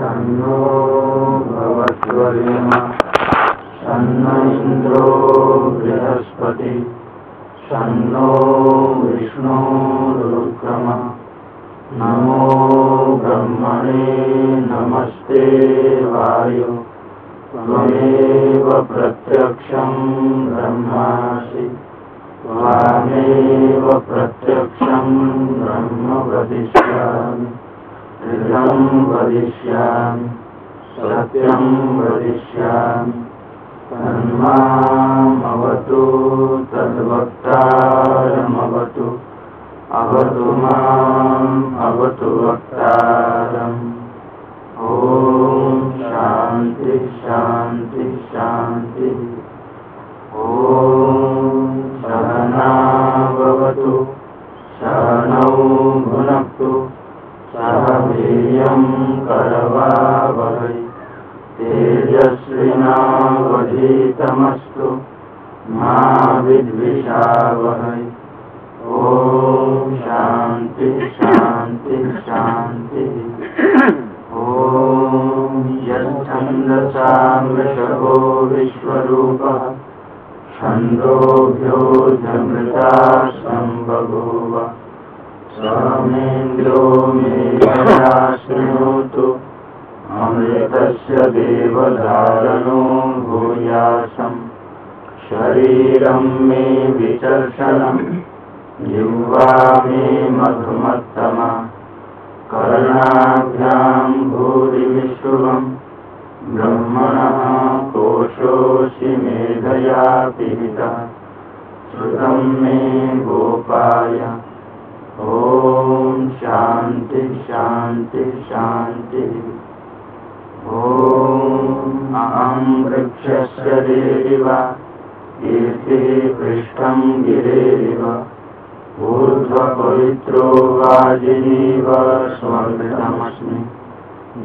शन्नो भवत्वर्यम शन्न इन्द्रो बृहस्पति। शन्नो विष्णुरुक्रम नमो ब्रह्मणे नमस्ते वायु। त्वमेव प्रत्यक्षं ब्रह्मासि। त्वामेव प्रत्यक्षं ब्रह्म वदिष्यामि हृदं वदिष्यामि। सत्यं वदिष्यामि। तन्मामवतु, तद्वक्तारमवतु। अवतु माम्, अवतु वक्तारम्। ॐ शान्ति शान्ति, शान्तिः। ॐ सहनौ भुनक्तु सह वीर्यं करवावहै। तेजस्विनावधीतमस्तु मा विद्विषावहै। ॐ शान्ति शान्ति शान्तिः। ॐ यच्छन्दसामृषभो विश्वरूपः। छन्दोभ्योऽधमृता सम्बभूव स्वामेन्द्रो मेधया शृणोतु अमृतस्य देवधारणो भूयासम्। शरीरं मे विचर्षणम् जिह्वा मे मधुमत्तमा। कर्णाभ्यां भूरिविश्रुवम् ब्रह्मणः कोशोऽसि मेधया पिहितः श्रुतं मे गोपाय शान्ति शान्ति शान्तिः ॐ अहं वृक्षस्य देव, कीर्तिः पृष्ठं गिरेरिव ऊर्ध्वपवित्रो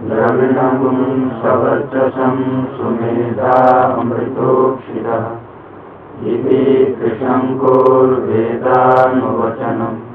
द्रविणगुं सवर्चसं सुमेधामृतोक्षितः। इति कृशङ्कोर्वेदानुवचनम्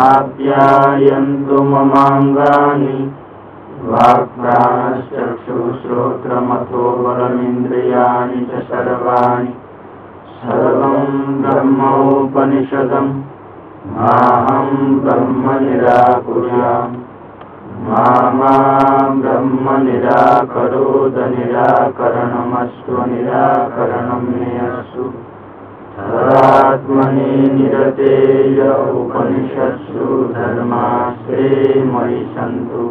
आप्यायन्तु ममाङ्गानि वाक्प्राणश्चक्षुश्रोत्रमथो बलमिन्द्रियाणि च सर्वाणि। सर्वं ब्रह्मोपनिषदम् माहं ब्रह्म निराकुर्याम् मा ब्रह्म निराकरोद मे अस्तु तदात्मनि निरतेय उपनिषत्सु धर्मास्ते मयि सन्तु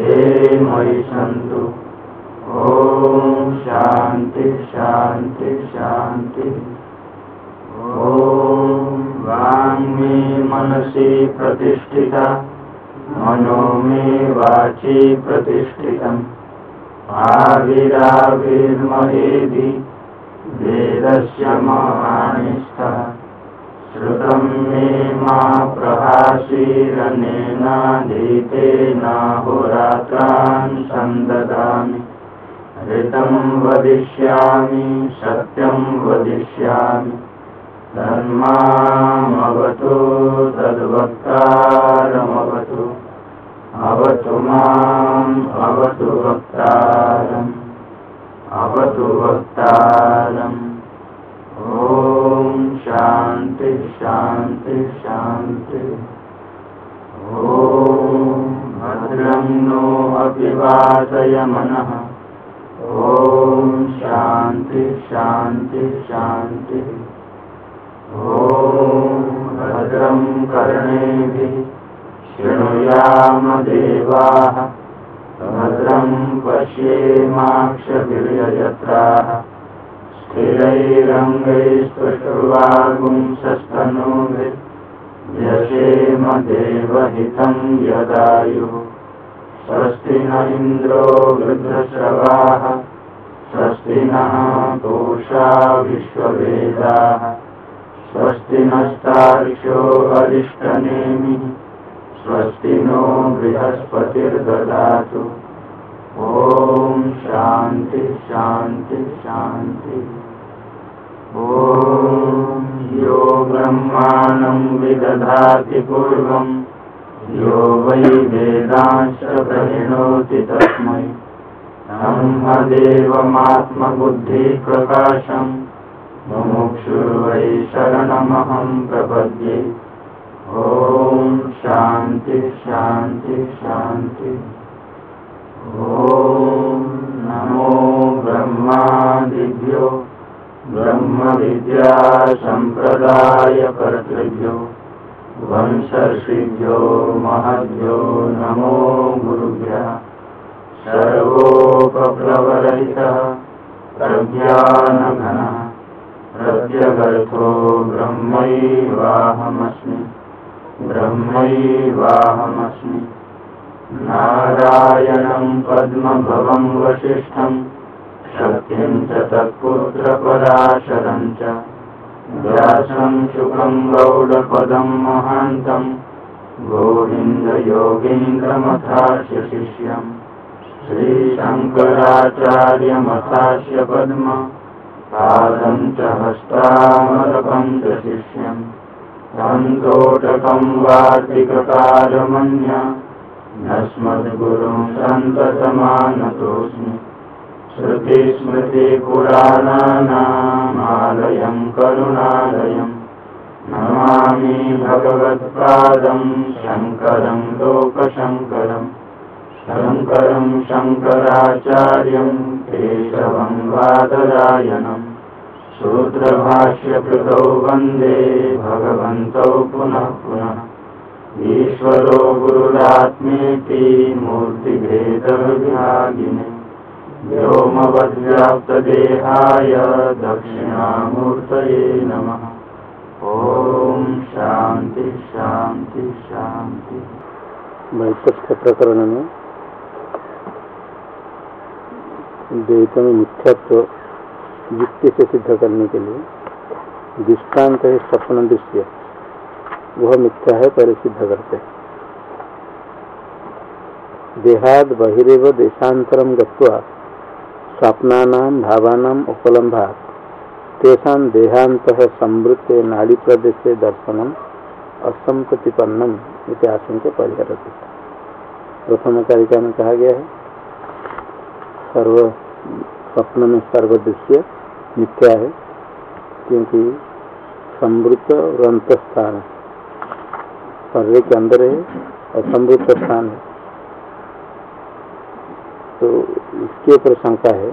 ये मयि सन्तु ॐ शान्ति शान्ति शान्ति। ॐ वाङ्मे मनसि प्रतिष्ठिता। मनो मे वाचि प्रतिष्ठितम्। आविराविर्महेदि वेदस्य महानिष्ठः। श्रुतं मे मा प्रभाषीरनेनाधीतेनाहोरात्रान् सन्ददामि। ऋतं वदिष्यामि सत्यं वदिष्यामि। तन्मामवतु तद्वक्तारमवतु। अवतु माम् अवतु वक्तारम् अवतु वक्तारम् ॐ शान्ति शान्ति शान्ति। ॐ भद्रं नो अपि वासय मनः। ॐ शान्ति शान्ति शान्ति। ॐ भद्रं कर्णेभिः शृणुयाम देवाः। भद्रं पश्येमाक्षभिर्यजत्राः स्थिरैरङ्गैस्तुष्टुवागुंसस्तनूभिर्यशेम देवहितं यदायुः। स्वस्ति न इन्द्रो वृद्धश्रवाः स्वस्ति नः पूषा विश्ववेदाः। स्वस्ति नस्तार्क्ष्यो अरिष्टनेमिः स्वस्ति नो बृहस्पतिर्ददातु। ॐ शान्ति शान्ति शान्ति। ॐ यो ब्रह्माणं विदधाति पूर्वं। यो वै वेदांश प्रणोति तस्मै। ब्रह्मदेवमात्मबुद्धिप्रकाशम् मुमुक्षुर्वै शरणमहं प्रपद्ये शान्ति शान्ति ॐ नमो ब्रह्मादिभ्यो ब्रह्मविद्यासम्प्रदायकर्तृभ्यो वंशर्षिभ्यो महद्भ्यो नमो गुरुभ्यः। सर्वोपप्लवरहितः प्रज्ञानघनः प्रत्यगर्थो ब्रह्मैवाहमस्मि। ब्रह्मैवाहमस्मि। नारायणं पद्मभवं वसिष्ठं शक्तिं च तत्पुत्रपराशरं च। व्यासं शुकं गौडपदं महान्तं गोविन्दयोगीन्द्रमथास्य शिष्यम् श्रीशङ्कराचार्यमथास्य पद्म पादं च हस्तामलकं च शिष्यम् सन्तोटकं वार्तिककारमन्य नस्मद्गुरुं सन्ततमानतोऽस्मि। श्रुतिस्मृतिपुराणानामालयं करुणालयं। नमामि भगवत्पादं शङ्करं लोकशङ्करम् शङ्करं शङ्कराचार्यं केशवं वादरायणम् सूत्रभाष्यकृतौ वंदे भगवन्तौ पुनः पुनः। ईश्वरो गुरुरात्मेति मूर्तिभेदविभागिने। व्योमवद्व्याप्तदेहाय दक्षिणामूर्तये नमः। ॐ शान्ति शान्ति शान्ति। वैतथ्य प्रकरण। में द्वैत में युक्ति से सिद्ध करने के लिए दृष्टांत है स्वप्न दृश्य वह मिथ्या है पहले सिद्ध करते देहाद बहिरेव देशांतरम गत्वा स्वप्नानाम भावानाम उपलम्भा तेषा देहांत संवृत्त नाड़ी प्रदेश दर्शनम असंप्रतिपन्नम इतिहास परिहर प्रथम कारिका में कहा गया है, सर्व स्वप्न में सर्वदृश्य मिथ्या है, क्योंकि समृद्ध और अंत स्थान शरीर के अंदर है और समृद्ध स्थान है। तो इसके ऊपर शंका है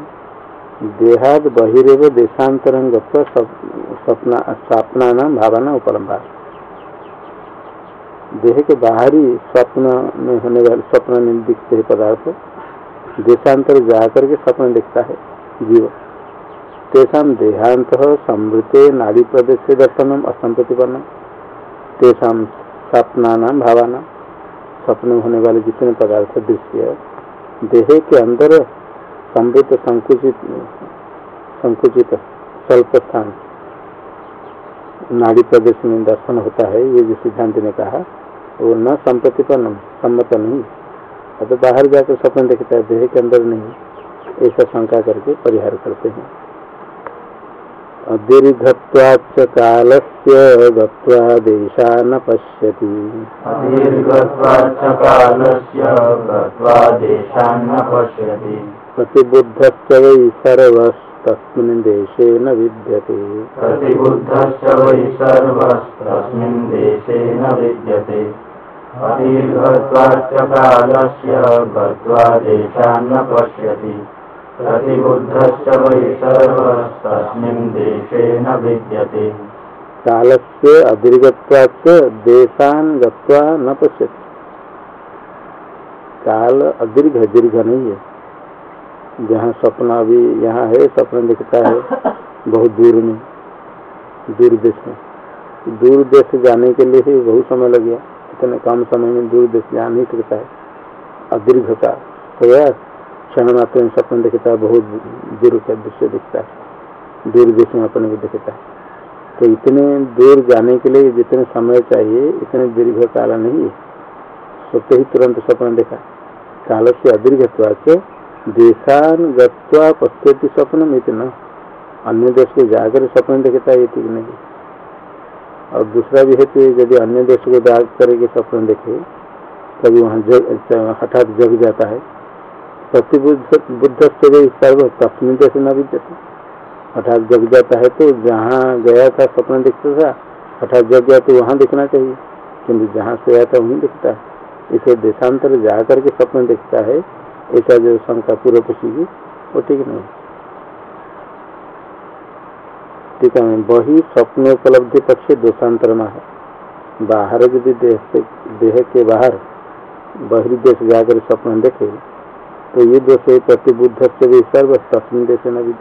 देहाद बहिरेव देशांतरंग सपना स्थापना नाम भावना उपलम्बा देह के बाहरी स्वप्न में होने वाले स्वप्न में दिखते हैं पदार्थ, देशांतर जाकर के स्वप्न दिखता है। जीव। तेषा देहांत संवृते नाड़ी प्रदेश दर्शनम असंप्रतिपन्न तेषा स्वप्ना भावना। स्वप्न होने वाले जितने पदार्थ दृश्य, देह के अंदर संवृत संकुचित संकुचित स्वल्प स्थान नाड़ी प्रदेश में दर्शन होता है, ये जो सिद्धांत ने कहा, वो न संप्रतिपन्न सम्मत नहीं। तो बाहर जाकर सपन देखता है, देह के अंदर नहीं। ऐसा शंका करके परिहार करते हैं। दीर्घत्वाच्च कालस्य गत्वा देशा न पश्यति। प्रतिबुद्धश्च वै सर्वस्तस्मिन् देशे न विद्यते। प्रतिबुद्धश्च वै सर्वस्तस्मिन् देशे न विद्यते। अदीर्घत्वाच्च कालस्य गत्वा देशान् न पश्यति। प्रतिबुद्धश्च वै देशान गत्वा न पश्यति। काल अदीर्घ दीर्घ नहीं है। जहाँ स्वप्न अभी यहाँ है स्वप्न दिखता है, बहुत दूर में, दूर देश में। दूर देश जाने के लिए बहुत समय लग गया। इतने कम समय में दूर देश जा नहीं सकता है। अदीर्घता सोया क्षण मात्र में सपन दिखता है, बहुत दूर का दृश्य दिखता है। दूर देश में अपने को दिखता है। तो इतने दूर जाने के लिए जितने समय चाहिए, इतने दीर्घ काल नहीं। है सोते ही तुरंत सपन देखा। काल से अदीर्घत्वाच देशान गत्वा पश्यति स्वप्न इतना। अन्य देश को जाकर सपन देखता है ठीक नहीं। और दूसरा भी है कि यदि अन्य देश को जाग करके सपन देखे कभी वहाँ जग, हठात जग जाता है। प्रतिबुद्ध बुद्ध से सर्व तस्मिन देश न विद्यते हठात जग जाता है तो जहाँ गया था, सपना दिखता था हठात जग गया तो वहाँ दिखना चाहिए। किंतु जहाँ से आया था, वहीं दिखता है। इसे देशांतर जा करके सपना दिखता है, ऐसा जो शंका पूर्व पक्षी की वो ठीक नहीं ठीक है, वही स्वप्न उपलब्धि पक्ष दोषांतर में है। बाहर यदि देह देह के बाहर बहिर्देश जाकर स्वप्न देखे तो ये दोष है प्रतिबुद्ध से भी सर्व तस्मिन देश न भी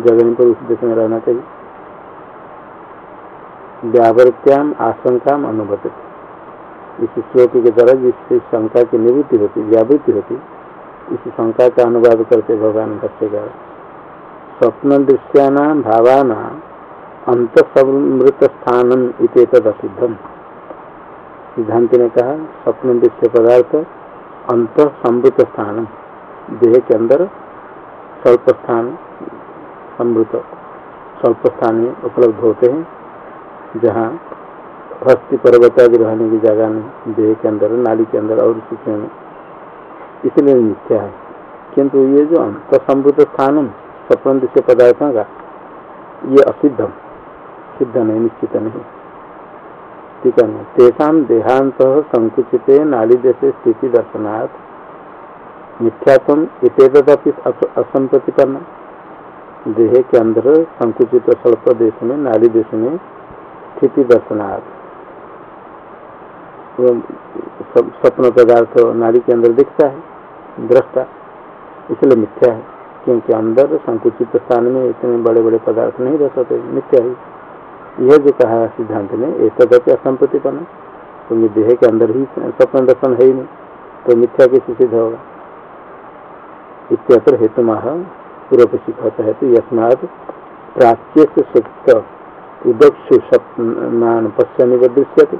जगन पर उस देश में रहना चाहिए। व्यावृत्याम आशंका अनुभव इस श्लोक के द्वारा जिससे शंका की निवृत्ति होती, व्यावृत्ति होती, इस शंका का अनुवाद करते भगवान भाष्यकार स्वप्न दृश्याना भावाना अंत समृत स्थानम इतद असिद्धम सिद्धांत ने कहा, स्वप्न दृश्य पदार्थ अंत समृत स्थानम देह के अंदर स्वल्प स्थान समृत स्वल्प स्थान में उपलब्ध होते हैं, जहाँ हस्ती पर्वत आदि रहने की जगह नहीं, देह के अंदर, नाली के अंदर और सूक्ष्म में इसलिए मिथ्या है। किंतु ये जो अंत समृद्ध स्थान स्वप्न से पदार्थों का, ये असिद्धम सिद्ध नहीं, निश्चित नहीं। ठीक है तेषा देहांत संकुचित नाली जैसे स्थिति दर्शनार्थ मिथ्यात्म इतदपि असंप्रतिपन्न। देह के अंदर संकुचित स्वल्प देश में, नाली देश में स्थिति दर्शनार्थ। स्वप्न पदार्थ नाली के अंदर दिखता है, दृष्टा। इसलिए मिथ्या है, क्योंकि अंदर संकुचित स्थान में इतने बड़े बड़े पदार्थ नहीं रह सकते, मिथ्या ही। यह जो कहा सिद्धांत ने एक तदपि असंप्रतिपन्न। क्योंकि देह के अंदर ही स्वप्न दर्शन है ही नहीं तो मिथ्या कैसे सिद्ध होगा। इत्यत्र हेतु पूर्व कहता है तो यस्मात प्राच्य से सुप्त उदक्षु सपनान पश्चिमी दृश्यते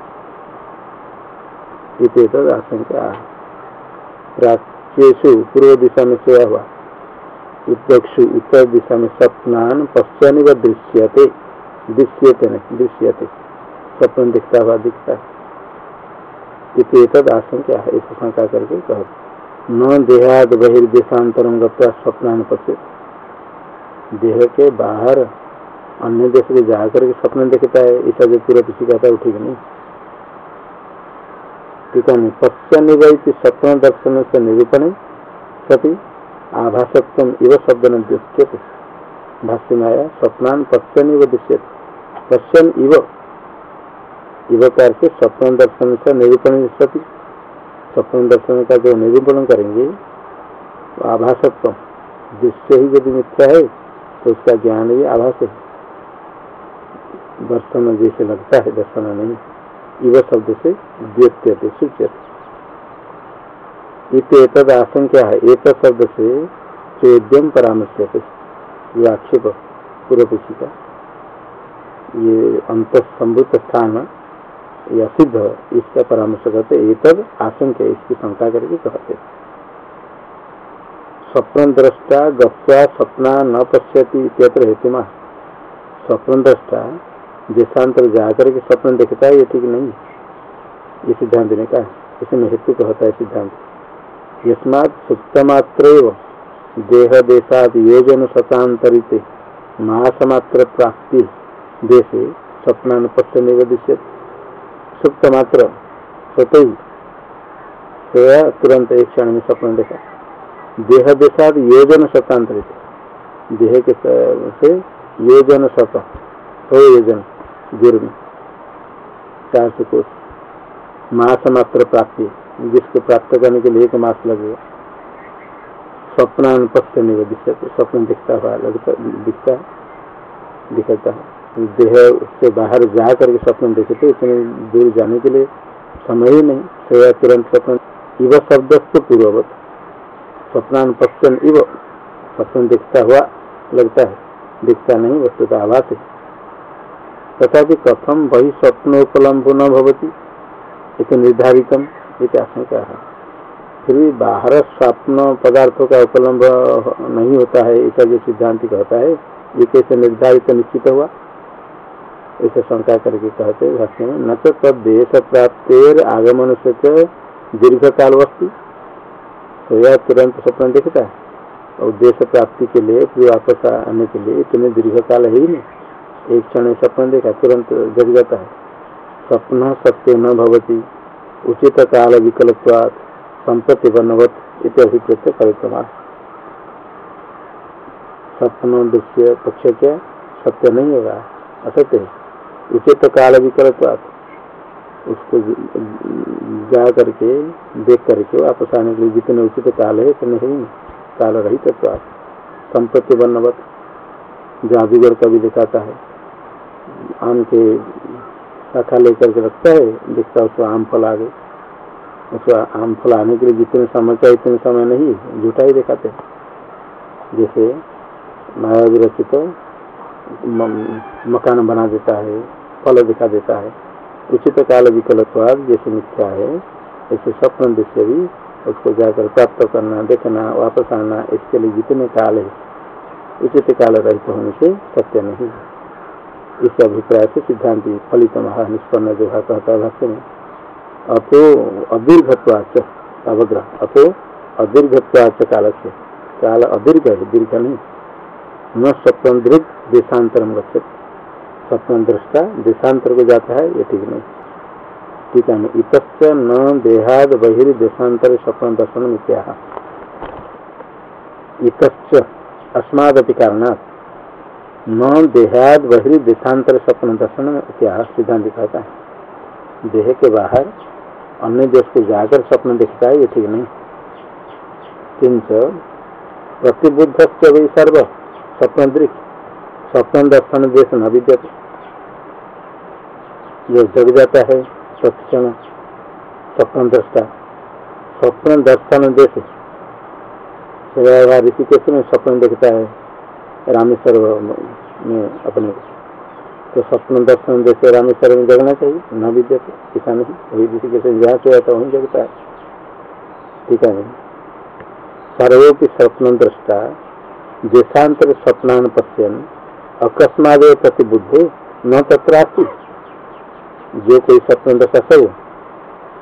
इतद आशंका। प्राच्यु पूर्व दिशा में सोया हुआ। उदक्षु उत्तर दिशा में सपनान पश्चिमी दृश्यते दृश्यते नहीं दृश्यते। सपन दिखता हुआ दिखता है। आशंका है, इस शंका करके कहते न देहाद बहिर्देशांतरम गत्वा स्वप्न पश्य देह के बाहर अन्य देश में जाकर के स्वप्न देखता है ऐसा जो पूरा किसी कहता है ठीक नहीं। ठीक है नहीं पश्च निवृत्ति स्वप्न दर्शन से निरूपण सती आभासत्व इव शब्द न दृश्यते भाष्य में आया स्वप्नान पश्चन इव दृश्यते। पश्चन इव इव कार से स्वप्न दर्शन से निरूपण सती। स्वप्न दर्शन का जो निरूपण करेंगे तो आभासत्व दृश्य ही यदि मिथ्या है तो उसका ज्ञान भी आभास है। दर्शन जैसे लगता है, दर्शन नहीं, इव शब्द से द्योत्यते सूच्यते। इत आशंका है एक शब्द से चौद्यम परामर्श ये आक्षेप पूर्व का ये अंत संभुत स्थान या सिद्ध इसका परामर्श करते एक आशंका इसकी शंका करके कहते स्वप्न दृष्टा गत्वा स्वप्न न पश्यति इत्यत्र हेतुमा। स्वप्न दृष्टा देशांतर जाकर के स्वप्न देखता है, ये ठीक नहीं ये सिद्धांत ने कहा, इसमें हेतु कहता है सिद्धांत। यस्मात सुप्तमात्र देह देशाद योजन शतांतरित मासमात्र प्राप्ति। देशे स्वप्न पश्य निवदिश्य सुप्त मात्र स्वत सोया तुरंत एक क्षण में स्वप्न देखा। देह देशाद योजन शतांतरित देह के से योजन शत सौ योजन दूर में चार सौ कोष मास मात्र प्राप्ति जिसको प्राप्त करने के लिए एक मास लगेगा स्वप्नान पश्य निवेदित स्वप्न दिखता हुआ लगता दिखता दिखता है। देह से बाहर जा करके स्वप्न देखे तो इतने दूर जाने के लिए समय ही नहीं। सोया तुरंत स्वप्न, इव शब्द तो पूर्ववत। स्वप्नान पश्चन इव। स्वप्न देखता हुआ लगता है, दिखता नहीं वस्तु का आभास है। तथा कथम वही स्वप्नोपलम्ब न भवती इसे निर्धारित आशंका। है फिर भी बाहर स्वप्न पदार्थों का उपलम्ब नहीं होता है, ऐसा जो सिद्धांत कहता है, ये कैसे निर्धारित निश्चित हुआ? ऐसे शंका करके कहते भाष्य में, न तो तब देश प्राप्तेर आगमन से तो दीर्घ काल वस्तु तो यह तुरंत स्वप्न दिखता है। और देश प्राप्ति के लिए, फिर वापस आने के लिए इतने दीर्घ काल है ही नहीं। एक क्षण सपन देखा, तुरंत जग जाता है। स्वप्न सत्य न भवती, उचित काल विकल्पात संपत्ति बनवत इतिहास कार्यक्रम स्वप्न दृश्य पक्ष क्या? सत्य नहीं होगा, असत्य उचित काल विकल्पात उसको जा करके, देख करके वापस आने के लिए जितने उचित काल है इतने ही। काल रहित तो संपत्ति बनवत जहाँ बिगड़ भी दिखाता है। आम के शाखा लेकर के रखता है, दिखता उसको आम फल आ गए उसको आम फल आने के लिए जितने समय चाहिए इतने समय नहीं, झूठा ही दिखाते जैसे माया विरचित तो मकान बना देता है। फल दिखा देता है। उचित काल विकल्पवाद जैसे मिथ्या है, ऐसे स्वप्न दृश्य भी उसको जाकर प्राप्त करना, देखना, वापस आना, इसके लिए जितने काल है, उचित काल रहित होने से सत्य नहीं इस अभिप्राय से सिद्धांत फलित महा निष्पन्न जो है कहता है भाष्य में। अतो अदीर्घत्वाच अवग्रह। अतो अदीर्घत्वाच काल से काल अदीर्घ है, दीर्घ नहीं। न दृग देशांतरम गच्छत। स्वप्न दृष्टा, देशांतर को जाता है, ये ठीक नहीं। ठीक है इत न देहाद बहिर्देशांतर स्वप्न दर्शन मित्या इत अस्मादपि कारणात् न देहाद बहिर्देशांतर स्वप्न दर्शन इतिहास सिद्धांत दिखाता है। देह के बाहर अन्य देश को जाकर स्वप्न दिखता है, ये ठीक नहीं। किंच प्रतिबुद्ध से वही सर्व स्वप्न दृश्य स्वप्न दर्शन देश न विद्यते जो जग जाता है सत्क्षण स्वप्न दृष्टा स्वप्न दर्शन देश ऋषिकेश में स्वप्न देखता है, रामेश्वर में अपने। तो स्वप्न दर्शन जैसे रामेश्वर में जगना चाहिए न विद्या ऐसा नहीं वही ऋषिकेश जहाँ सोया था, वहीं जगता है। ठीक है सर्वोपि स्वप्न दृष्टा देशांतर स्वप्नान पश्यन अकस्माद प्रतिबुद्धे न तथा जो कोई स्वप्न दशा सब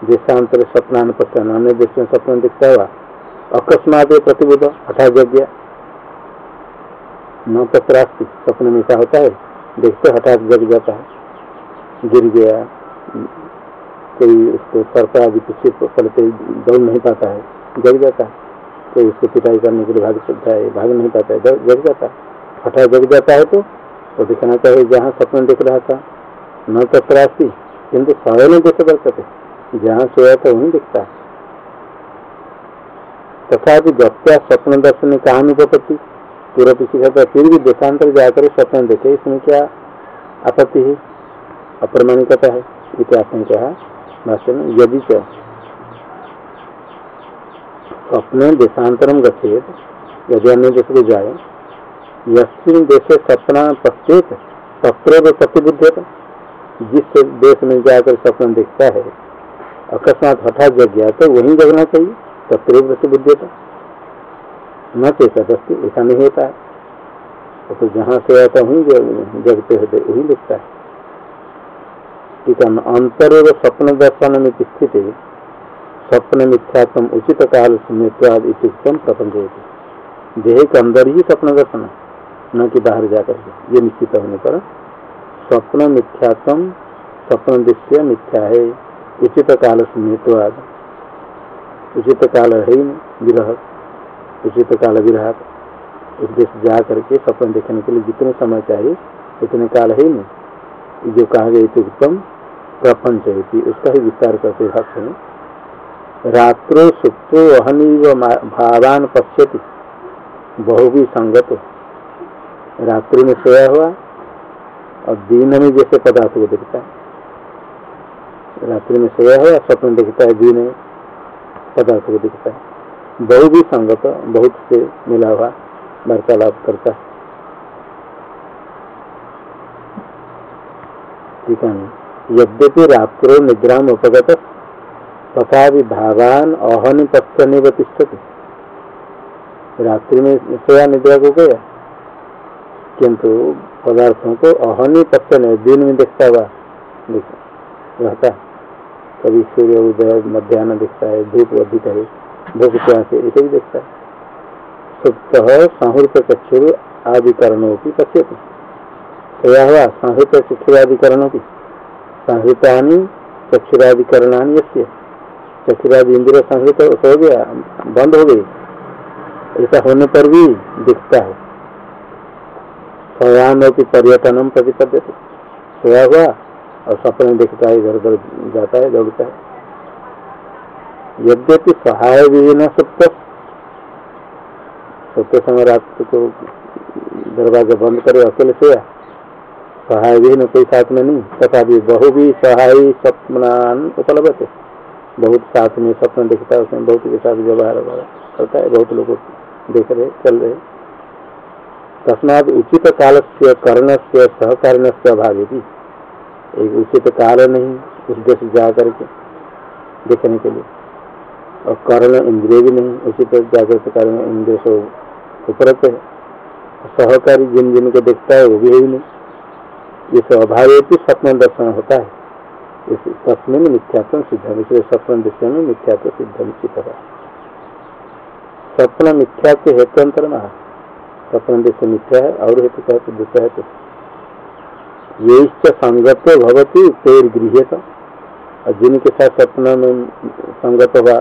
देशांतर स्वप्नान पश्चान अन्य देश में स्वप्न दिखता हुआ अकस्मात प्रतिबुद्ध जग गया न तत्रास्ति स्वप्न में ऐसा होता है, देखते हठात जग जाता है। गिर गया, कोई उसको सर्प आदि पीछे पड़ते दौड़ नहीं पाता है, जग जाता है। कोई उसको पिटाई करने के लिए भाग सकता है, भाग नहीं पाता है जग जाता है। हठात जग जाता है तो वो दिखना चाहिए जहाँ स्वप्न दिख रहा था। न तत्रास्ति किंतु स्वयं देश वर्तते जहाँ सोया था वहीं दिखता है। तथा गत्या स्वप्न दर्शन कहा अनुपत्ति पूर्व पीछे कहता फिर भी देशांतर जाकर स्वप्न देखे। इसमें क्या आपत्ति है? अप्रमाणिकता है, इतिहास ने कहा। भाष्य यदि च स्वप्न देशांतरम गच्छेद, यदि अन्य देश को जाए यस्मिन देशे सपना पश्चेत तत्र प्रतिबुद्ध जिस देश में जाकर स्वप्न देखता है, अकस्मात हठात जग गया तो वहीं जगना चाहिए तत्व प्रतिबुद्धता न कैसा दस्ती ऐसा नहीं होता है। तो जहाँ से आता वहीं जगते होते वही दिखता है। ठीक है अंतर स्वप्न दर्शन में स्थित, स्वप्न मिथ्यात्म उचित काल स्मृत्वाद इतम प्रपंच देह के अंदर ही स्वप्न दर्शन न कि बाहर जाकर ये निश्चित होने पर स्वप्न मिथ्यात्म स्वप्न दृश्य मिथ्या है। उचित काल स्मृतवाद उचित काल है विरह। उचित काल विरह उद्देश्य जा करके स्वप्न देखने के लिए जितने समय चाहिए, उतने काल है नहीं। जो कहा गया तो उत्तम प्रपंच उसका ही विस्तार करते हक है। रात्रो सुप्तो अहनीव भावान पश्यति। बहु भी संगत। रात्रि में सोया हुआ और दिन में जैसे पदार्थ को देखता है। रात्रि में सोया है स्वप्न देखता है, दिन में पदार्थ को दिखता है। बहु भी संगत, बहुत से मिला हुआ वार्तालाप करता है। यद्यपि रात्रो निद्रा उपगत, तथा भावान अहनि पक्ष निवतिष्ठते। रात्रि में सोया निद्रा को गया। किंतु पदार्थों को अहनी पक्ष नहीं, दिन में देखता हुआ रहता कभी सूर्य उदय, मध्यान्ह दिखता है, धूप अधिक है भूख प्यास से इसे भी देखता है। सुप्त संहृत चक्षुर आदि करणों की पश्यति सोया हुआ संहृत चक्षुरादिकरणों की। संहृतानी चक्षुरादिकरणानी यश्य चक्षुरादि इंद्रिय संहृत हो गया, बंद हो गई। ऐसा होने पर भी दिखता है। स्वयाम पर्यटनम प्रतिपद्य सोया हुआ और सपने दिखता है इधर उधर जाता है, दौड़ता है। यद्यपि सहाय विहीन सत्य सत्य समय रात को दरवाज़ा बंद करे, अकेले सोया। सहाय विहीन कोई साथ में नहीं। तथा भी बहु भी सहाय सपनान उपलब्ध है बहुत साथ में सपन दिखता है, उसमें बहुत के साथ व्यवहार करता है, बहुत लोग देख रहे, चल रहे। तस्माद उचित काल से कर्ण से सहकारण से अभाव एक उचित काल नहीं, उस देश जा करके देखने के लिए। और कर्ण इंद्रिय भी नहीं उचित जागृत कारण इंद्रिय से उपरत है। सहकारी जिन जिन को देखता है, वो भी है ही नहीं। इस अभाव स्वप्न दर्शन होता है। इस तस्मिन मिथ्यात्म सिद्ध इसलिए स्वप्न दृश्य में मिथ्यात्व सिद्ध निश्चित है। स्वप्न मिथ्या के हेतुअंतर में स्वप्न दृश्य मिथ्या है और हेतु कहते दूसरा हेतु ये संगत भवती, तेर गृह और जिनके साथ सपना में संगत हुआ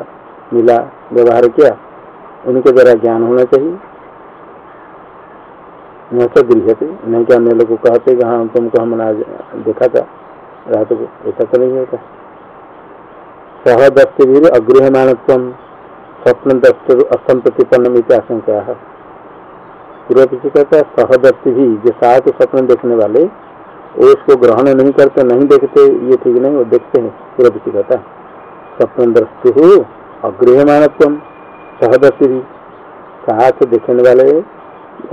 मिला व्यवहार किया, उनके द्वारा ज्ञान होना चाहिए। न तो गृह थे नहीं क्या अन्य लोग कहते कि हाँ तुमको हमने आज देखा था, रात को, ऐसा तो नहीं होता। सहदस्त भी अगृहमान स्वप्न दस्त असंप्रतिपन्न आशंका। है पूर्व पीछे कहता है सहदस्ती भी जो साथ स्वप्न देखने वाले वो उसको ग्रहण नहीं करते, नहीं देखते, ये ठीक नहीं, वो देखते हैं पूरा किसी कहता स्वप्न दृष्टि हो अगृह मानत्व सहदर्शी भी साथ देखने वाले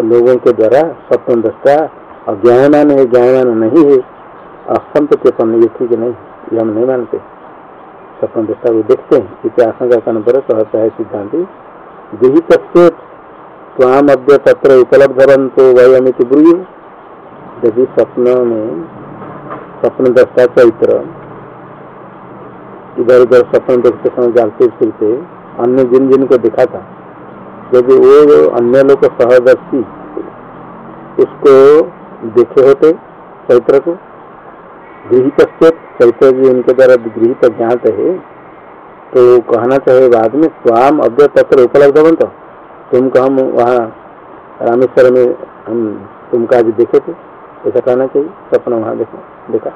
लोगों के द्वारा स्वप्न दृष्टा अज्ञायमान है ज्ञायमान नहीं है असंत चेतन ये ठीक नहीं, ये हम नहीं मानते। स्वप्न दृष्टा को देखते हैं इसे आशंका करने पर कहता है सिद्धांति। विहित स्वाम अद्य तत्र उपलब्धवंतो वयमित ब्रूय यदि स्वप्न में, स्वप्न दस्ता चैत्र इधर उधर स्वप्न देखते समय जानते फिरते अन्य जिन जिन को दिखा था, यदि वो अन्य लोग सहदर्शी, उसको देखे होते चैत्र को, गृहित चैत्र जी उनके द्वारा गृहित ज्ञात है तो कहना चाहिए बाद में स्वाम अव्य तत्र उपलब्ध बन तो तुमको हम वहाँ रामेश्वर में हम तुमका आज देखे थे, ऐसा कहना चाहिए, सपना वहाँ देखा देखा।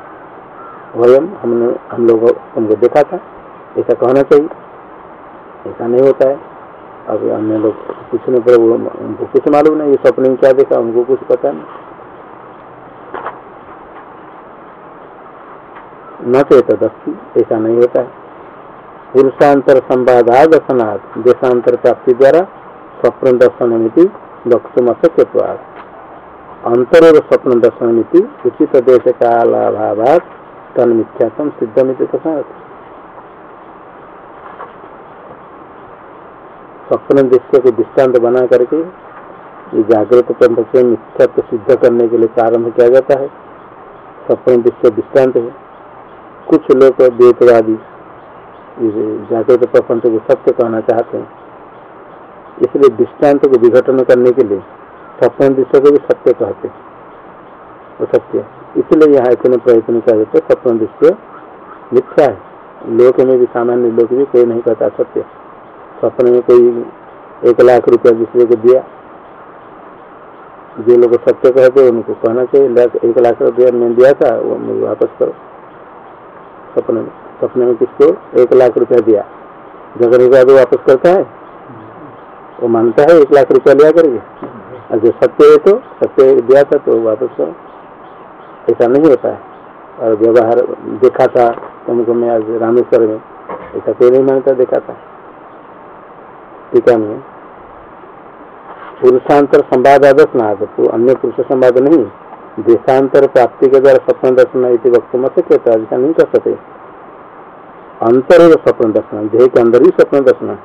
वयम हमने, हम लोग तुमको देखा था, ऐसा कहना चाहिए। ऐसा नहीं होता है। अब अन्य लोग पूछने पर वो उनको कुछ मालूम नहीं, ये सपने में क्या देखा, उनको कुछ पता नहीं। न चेतदस्ती ऐसा नहीं होता है। पुरुषांतर संवाद दर्शनाथ देशांतर प्राप्ति द्वारा स्वप्न दर्शन वक्तुम अशक्यवाद अंतर स्वप्न दर्शन नीति, उचित देश कालाभाव तन मिथ्यात्म सिद्धमित स्वप्न दृश्य को दृष्टांत बना करके ये जागृत पंथ से मिथ्यात्व सिद्ध करने के लिए प्रारंभ किया जाता है। स्वप्न दृश्य दृष्टांत है। कुछ लोग द्वैतवादी जागृत प्रपंच को सत्य कहना चाहते हैं। इसलिए दृष्टांत को विघटन करने के लिए स्वप्न दृश्य को भी सत्य कहते वो सत्य इसलिए यहाँ इतने प्रयत्न किया जाता है स्वप्न दृश्य मिथ्या है। लोक में भी, सामान्य लोग भी कोई नहीं कहता सत्य। स्वप्न में कोई एक लाख रुपया दूसरे को दिया, जो लोग सत्य कहते उनको कहना चाहिए। एक लाख रुपया मैंने दिया था, वो मुझे वापस करो। सपने में सपने में किसको एक लाख रुपया दिया? बाद वापस करता है? वो मानता है, एक लाख रुपया लिया करके। और जो सत्य है तो सत्य दिया था तो वापस करो ऐसा नहीं होता है। और व्यवहार देखा था तुमको मैं आज रामेश्वर में, ऐसा कोई नहीं मानता, देखा था। टीका में पुरुषांतर संवाद दर्शनाथ तो अन्य पुरुष संवाद नहीं। देशांतर प्राप्ति के द्वारा स्वप्न दर्शन इति वक्त मत सकते ऐसा नहीं कर सकते। अंतर स्वप्न दर्शन, देह के अंदर ही स्वप्न दर्शन।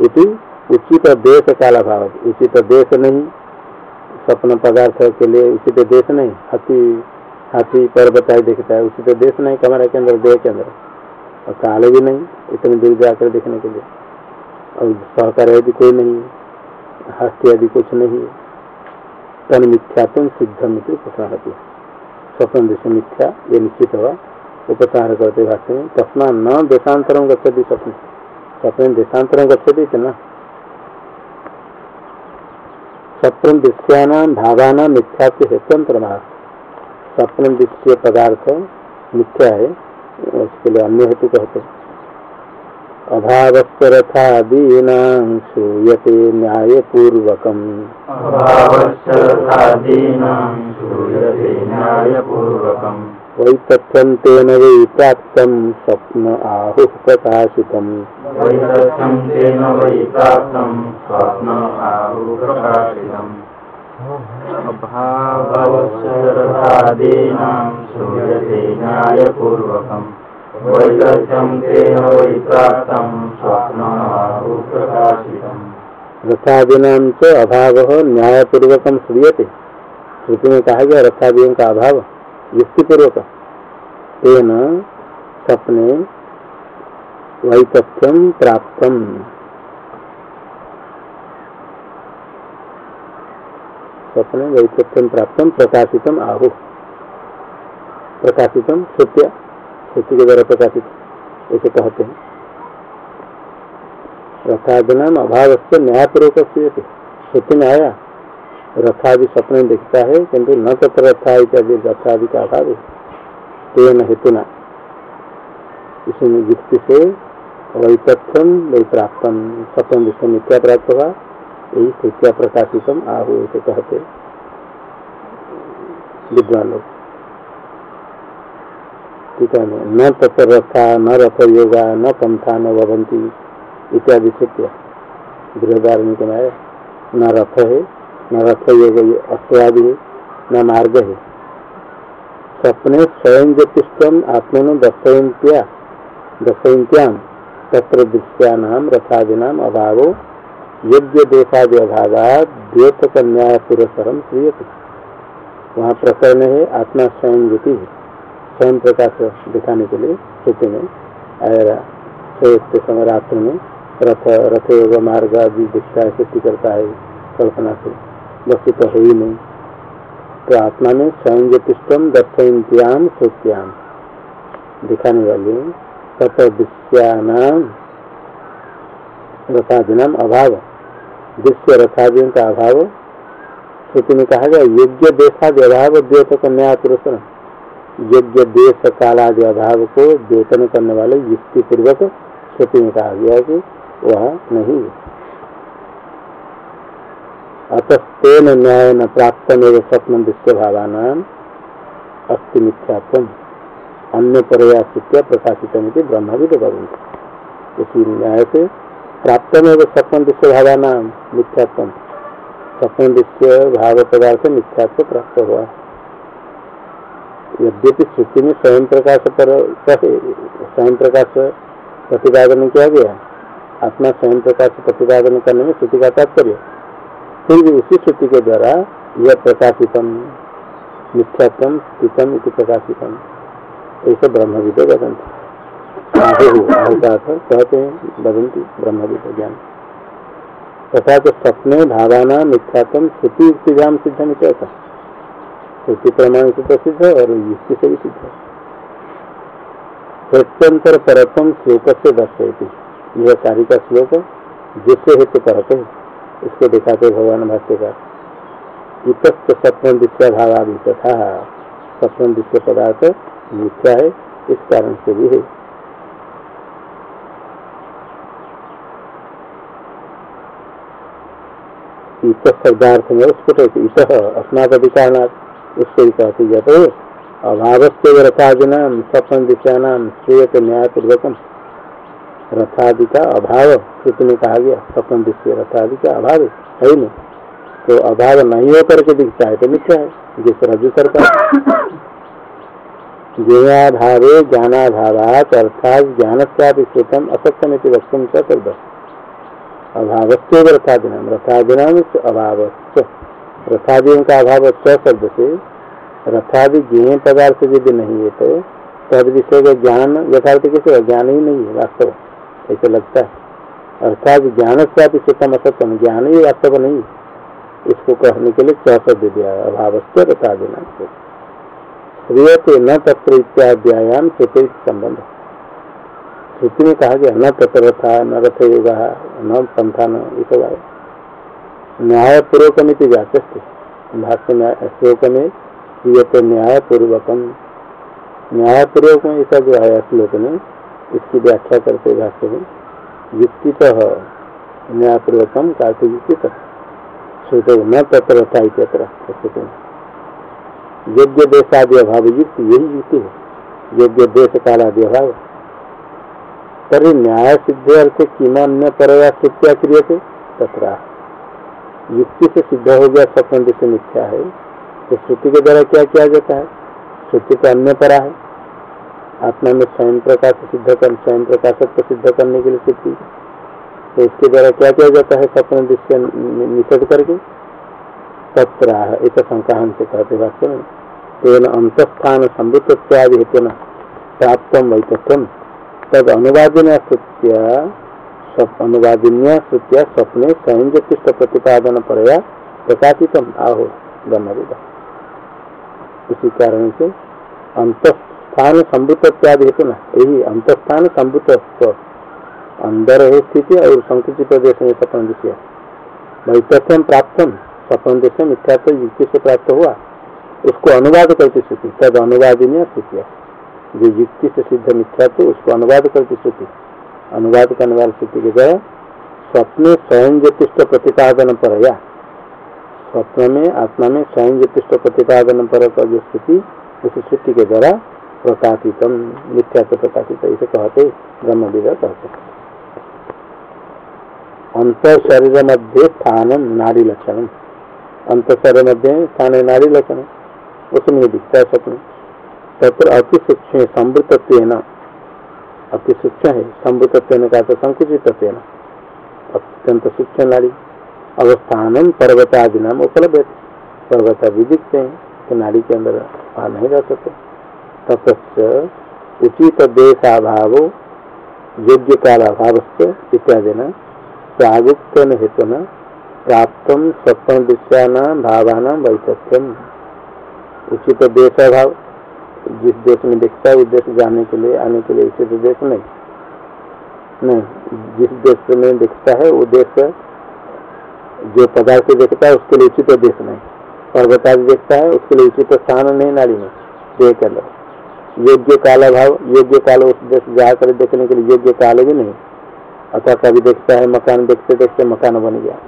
इति उचित देश काला भाव उचित देश नहीं, स्वप्न पदार्थ के लिए उचित देश नहीं, हाथी हाथी पर्वत है देखता है उचित देश नहीं, कमरे के अंदर, देह के अंदर। और काल भी नहीं, इतनी दूर जाकर देखने के लिए। और सहकार आदि कोई नहीं हस्ती आदि कुछ नहीं। है तन मिथ्यात्म सिद्ध मित्र उपसंहति स्वप्न देश मिथ्या, ये निश्चित हुआ उपसंहार करते भाष्य में तस्मा न देशांतरम गच्छति स्वप्न। स्वप्न देशांतरम गच्छति इतना स्वप्न दृश्यानाम भावाना मिथ्या से स्वतंत्र सप्तम दृश्य पदार्थ मिथ्या है, उसके लिए अन्य हेतु कहते हैं। अभावस्तरथादीना श्रूयते न्यायपूर्वकम्। अभावश्चरथादीनां श्रूयते न्यायपूर्वकम्। वै आहुः तेन वै प्राप्तं स्वप्न स्वप्न आहुप्रकाशितम् रथादीनां च अभावः न्यायपूर्वकं श्रूयते। श्रुति में कहा गया रथादियों का अभाव। युक्तिपूर्वक तेन स्वप्ने वैतथ्यम प्राप्तम। स्वप्ने वैतथ्यम प्राप्तम, प्रकाशितम, आहु। प्रकाशित श्रुत्य श्रुति के द्वारा प्रकाशित ऐसे कहते हैं। रथादिनाम अभाव से न्यायपूर्वक श्रुति में आया रथादि स्वप्न में दिखता है, किंतु न तत्र रथा इत्यादि रथादि का अभाव तेन हेतुना। इसमें युक्ति से वैतथ्यम वै प्राप्तम स्वप्न जिससे मिथ्या प्राप्त हुआ, यही मिथ्या प्रकाशितम आहु इसे कहते विद्वान। लोग ठीक है, न तत्र रथा, न रथ योगा, न पंथा न वभंती इत्यादि सत्य के में न रथ है। न रथ योग अश्वादि है न मार्ग। है स्वप्ने स्वयं ज्योतिषम आत्मन दर्शयंत्या दर्शयंत्याम तत्र दृश्यानाम रथादीनाम अभावो यज्ञ देशादि अभावात द्योतक न्याय पुरस्सरम क्रियते। वहाँ प्रकरण है, आत्मा स्वयं ज्योति है। स्वयं प्रकाश दिखाने के लिए स्थिति में आएगा सोते समय रात्र में रथ रथ योग मार्ग आदि दिखता सृष्टि करता है कल्पना से। वस्तु तो है ही नहीं। तो आत्मा में स्वयं ज्योतिषम दर्शयंत्याम श्रुत्याम दिखाने वाले तथा दृश्यानाम अभाव। दृश्य रथादियों का अभाव। श्रुति में कहा गया, योग्य देशादि अभाव द्योतक न्याय पुरुष योग्य देश कालादि अभाव को द्योतन करने वाले युक्ति पूर्वक श्रुति में कहा गया कि वह नहीं। है अतस्तेन न्याय न प्राप्त मेरे स्वप्न दृश्य भावान अस्थि मिथ्यात्म अन्य प्रयासित्य प्रकाशित ब्रह्मविद भवंत इसी न्याय से प्राप्त में स्वप्न दृश्य भावान मिथ्यात्म स्वप्न दृश्य भाव पदार्थ मिथ्यात्व प्राप्त हुआ। यद्यपि श्रुति में स्वयं प्रकाश पर स्वयं प्रकाश प्रतिपादन किया गया। आत्मा स्वयं प्रकाश प्रतिपादन करने में श्रुति का तात्पर्य। फिर भी उसी श्रुति के द्वारा यह प्रकाशितम मिथ्यात्म स्थितम इति प्रकाशितम। ऐसे ब्रह्मविद कहते हैं वदंती ब्रह्मविद ज्ञान तथा तो स्वप्ने भावाना मिथ्यात्म श्रुति युक्तिजाम सिद्ध में कैसा श्रुति प्रमाण से तो सिद्ध और युक्ति से भी सिद्ध है। प्रत्यंतर परतम श्लोक से दर्शयती। यह कार्य का श्लोक जिससे हेतु परत है इसको दिखाते भगवान भाष्यकार इतस्त सप्न दृश्य भावादि तथा सप्न दृश्य पदार्थ मिथ्या है, इस कारण से भी है। इत शब्दार्थ में स्फुट इत अस्मात अधिकारणार्थ उससे ही कहते जाते अभाव से रथादिना स्वप्न दिशानाम श्रेयत न्यायपूर्वकम। रथादि का अभाव, श्रुति कहा गया, स्वप्न दृश्य रथादि का अभाव है, ही नहीं। तो अभाव नहीं होकर के दिखता है तो मिथ्या है, जिस रजू करता ज्ञाभावे ज्ञानाभावात अर्थात ज्ञान श्रुतम असत्यम वक्तुम च शब्द अभावस्व रथादिना रथादिना अभाव रथादियों का अभाव स्व शब्द से रथादि ज्ञ पदार्थ यदि नहीं है तो तद विषय का ज्ञान, यथार्थ कैसे ज्ञान ही नहीं है, वास्तव। ऐसे लगता है। अर्थात ज्ञान से आप इसे असत्यम ज्ञान ही वास्तव नहीं। इसको कहने के लिए च शब्द दिया अभावस्व रथादिना श्रीयते न तत्र इत्याध्यायाम श्रुति संबंध। श्रुति में कहा गया, न तत्र था न रथ योगा न पंथा, न ये सब आए न्यायपूर्वक मिति जाते भाष्य में, श्लोक में श्रीयते न्यायपूर्वकम। न्यायपूर्वक में ऐसा जो आया श्लोक में इसकी व्याख्या करते भाष्य में युक्ति न्यायपूर्वकम कार्तिक युक्ति श्रुत न तत्र था योग्य देश आदि अभाव युक्ति, यही युक्ति है। योग्य देश काल आदि अभाव तरी न्याय सिद्ध अर्थ किम अन्य क्रिय थे तथा युक्ति से सिद्ध हो गया स्वप्न से मिथ्या है। तो श्रुति के द्वारा क्या किया जाता है? श्रुति तो अन्य परा है। आत्मा में स्वयं प्रकाश सिद्ध कर, स्वयं प्रकाशक को सिद्ध करने के लिए श्रुति तो इसके द्वारा क्या किया जाता है? स्वप्न दृश्य निषेध करके। तत्र एक संकाहन से कहते वास्तव में, तेन अंतस्थान संभुत्वादि हेतु प्राप्त वैतत्व तद अनुवादिन्या श्रुत्या अनुवादिन्या श्रुत्या स्वप्ने स्वयं ज्योतिष प्रतिपादन परया प्रकाशित आहो ब्रह्मविद इसी कारण से अंतस्थान संभुत्वादि हेतु ना? यही अंतस्थान संभुत अंदर है स्थिति और संकुचित प्रदेश में स्वप्न दृश्य वैतथ्यम प्राप्त स्वप्न दृश्य मिथ्या तो युक्ति से प्राप्त हुआ। उसको अनुवाद करती स्थिति, तद अनुवादिन्या श्रुतिया जो युक्ति से सिद्ध मिथ्या तो उसको अनुवाद करती श्रुति अनुवाद करने वाली श्रुति के द्वारा स्वप्न स्वयं ज्योतिष प्रतिपादन पर या। स्वप्न में, आत्मा में स्वयं ज्योतिष प्रतिपादन पर जो स्थिति, उस श्रुति के द्वारा प्रकाशित मिथ्या से प्रकाशित इसे कहते ब्रह्म विदा कहते अंत शरीर मध्य स्थान नारी लक्षण अंत शरीर मध्य स्थान नारी लक्षण उसमें दिखता है स्वप्न तत्र अति सूक्ष्म संवृत्व अति सूक्ष्म है संवृत्व का तो संकुचित अत्यंत सूक्ष्म नाड़ी अवस्थान पर्वतादि नाम उपलब्ध पर्वत भी दिखते हैं तो नाड़ी के अंदर आ नहीं रह सकते। ततच उचित देशाभाव योग्य काल अभाव इत्यादि न प्रागुक्त हेतु न प्राप्त स्वप्न दृश्या भावान वैतथ्यम उचित देशाभाव जिस देश में देखता है, उस देश जाने के लिए, आने के लिए उचित देश नहीं। नहीं, जिस देश में दिखता है, वो देश जो पदार्थ देखता है, उसके लिए उचित देश नहीं। पर्वत आदि देखता है, उसके लिए उचित स्थान नहीं नारी में देख लो योग्य काल अभाव योग्य काल उस देश जाकर देखने के लिए योग्य काल भी नहीं। अथवा कभी देखता है, मकान देखते देखते मकान बन गया।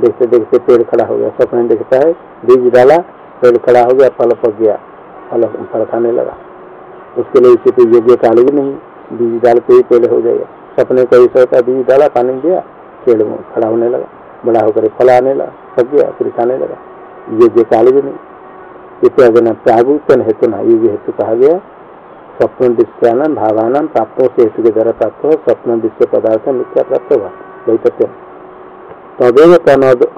देखते देखते पेड़ खड़ा हो गया। सपने देखता है, बीज डाला, पेड़ खड़ा हो गया, फल पक गया, फल फल खाने लगा। उसके लिए इसी पे योग्य काल भी नहीं। बीज डालते ही पेड़ हो जाएगा सपने का ऐसा होता, बीज डाला, पानी दिया, पेड़ खड़ा होने लगा। बड़ा होकर फल आने लगा, पक गया, फिर खाने लगा। योग्य काल भी नहीं। इत्यादि प्रागुतन हेतु ना, ये हेतु कहा गया। स्वप्न दृश्यान भावान प्राप्तों से हेतु के द्वारा प्राप्त हो, स्वप्न दृश्य पदार्थ मिथ्या प्राप्त हुआ। वही तथ्य। तदेव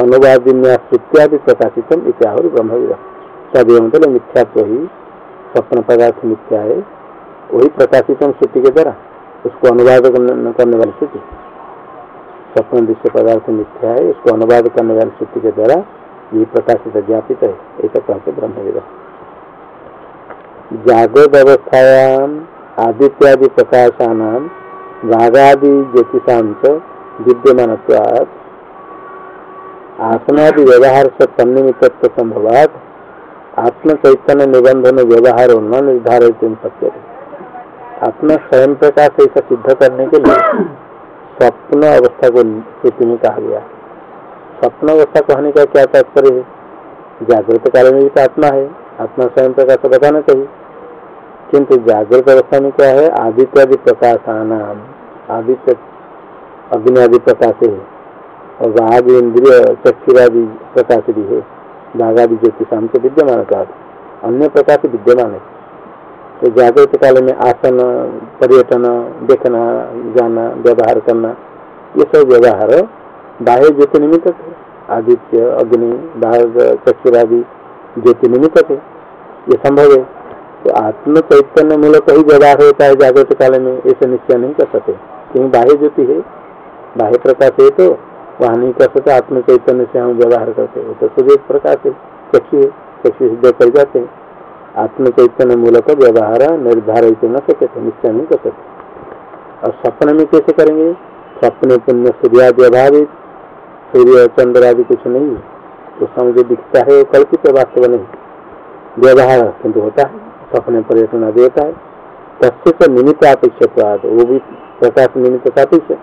अनुवादिन्या श्रुत्यादि प्रकाशित इत्याहुर ब्रह्म तदेव मतलब मिथ्यात्व ही, स्वप्न पदार्थ मिथ्या है, वही प्रकाशित श्रुति के द्वारा। उसको अनुवाद करने वाली श्रुति। स्वप्न दृश्य पदार्थ मिथ्या है, उसको अनुवाद करने वाली श्रुति के द्वारा ये प्रकाशित ज्ञापित है, ऐसा कहते ब्रह्म विदा जागृत अवस्थायाम आदित्यादि प्रकाशान भागादि ज्योतिषांत विद्यमान आसनादि व्यवहार से तन्निमित्व संभवात। आत्म चैतन्य निबंधन व्यवहार न निर्धारित सत्य आत्मा स्वयं प्रकाश ऐसा सिद्ध करने के लिए स्वप्न अवस्था को स्थिति में कहा गया। स्वप्न अवस्था कहने का क्या तात्पर्य है? जागृत काल में भी तो आत्मा है। आत्मा स्वयं प्रकाश बताना चाहिए। किंतु जागृत अवस्था में क्या है? आदित्यादि प्रकाशान आदित्य अग्नि आदि प्रकाश है। और आग इंद्रिय, चक्षुरादि प्रकाश भी है। नागादि ज्योतिषाम से विद्यमान का अन्य प्रकाश विद्यमान है। तो जागृत काल में आसन, पर्यटन, देखना, जाना, व्यवहार करना, ये सब व्यवहार बाह्य ज्योति निमित्त है आदित्य, अग्नि बाघ चक्षुरादि ज्योति निमित्त है ये संभव है तो आत्म चैतन्य मूलक ही व्यवहार होता है जागृत काल में, ऐसे निश्चय नहीं कर सकते। क्योंकि बाह्य ज्योति है। बाह्य प्रकाश है तो वहाँ नहीं कर सकते। आत्म चैतन्य से हम व्यवहार करते हैं। तो सूर्य प्रकाश है। चक्षु है। चक्षु सिद्ध कर जाते हैं। आत्म चैतन्य मूलक व्यवहार निर्धारित न सकते। निश्चय नहीं कर सकते। और सपने में कैसे करेंगे? सपने पुण्य सूर्यादि अभावित सूर्य चंद्र आदि कुछ नहीं है। तो समझ दिखता है कल्पित वास्तव नहीं। व्यवहार किंतु होता है सपने पर्यटन आदि होता है। तस्य से निमित्त अपेक्षा वो भी प्रकाश निमित्त सापेक्ष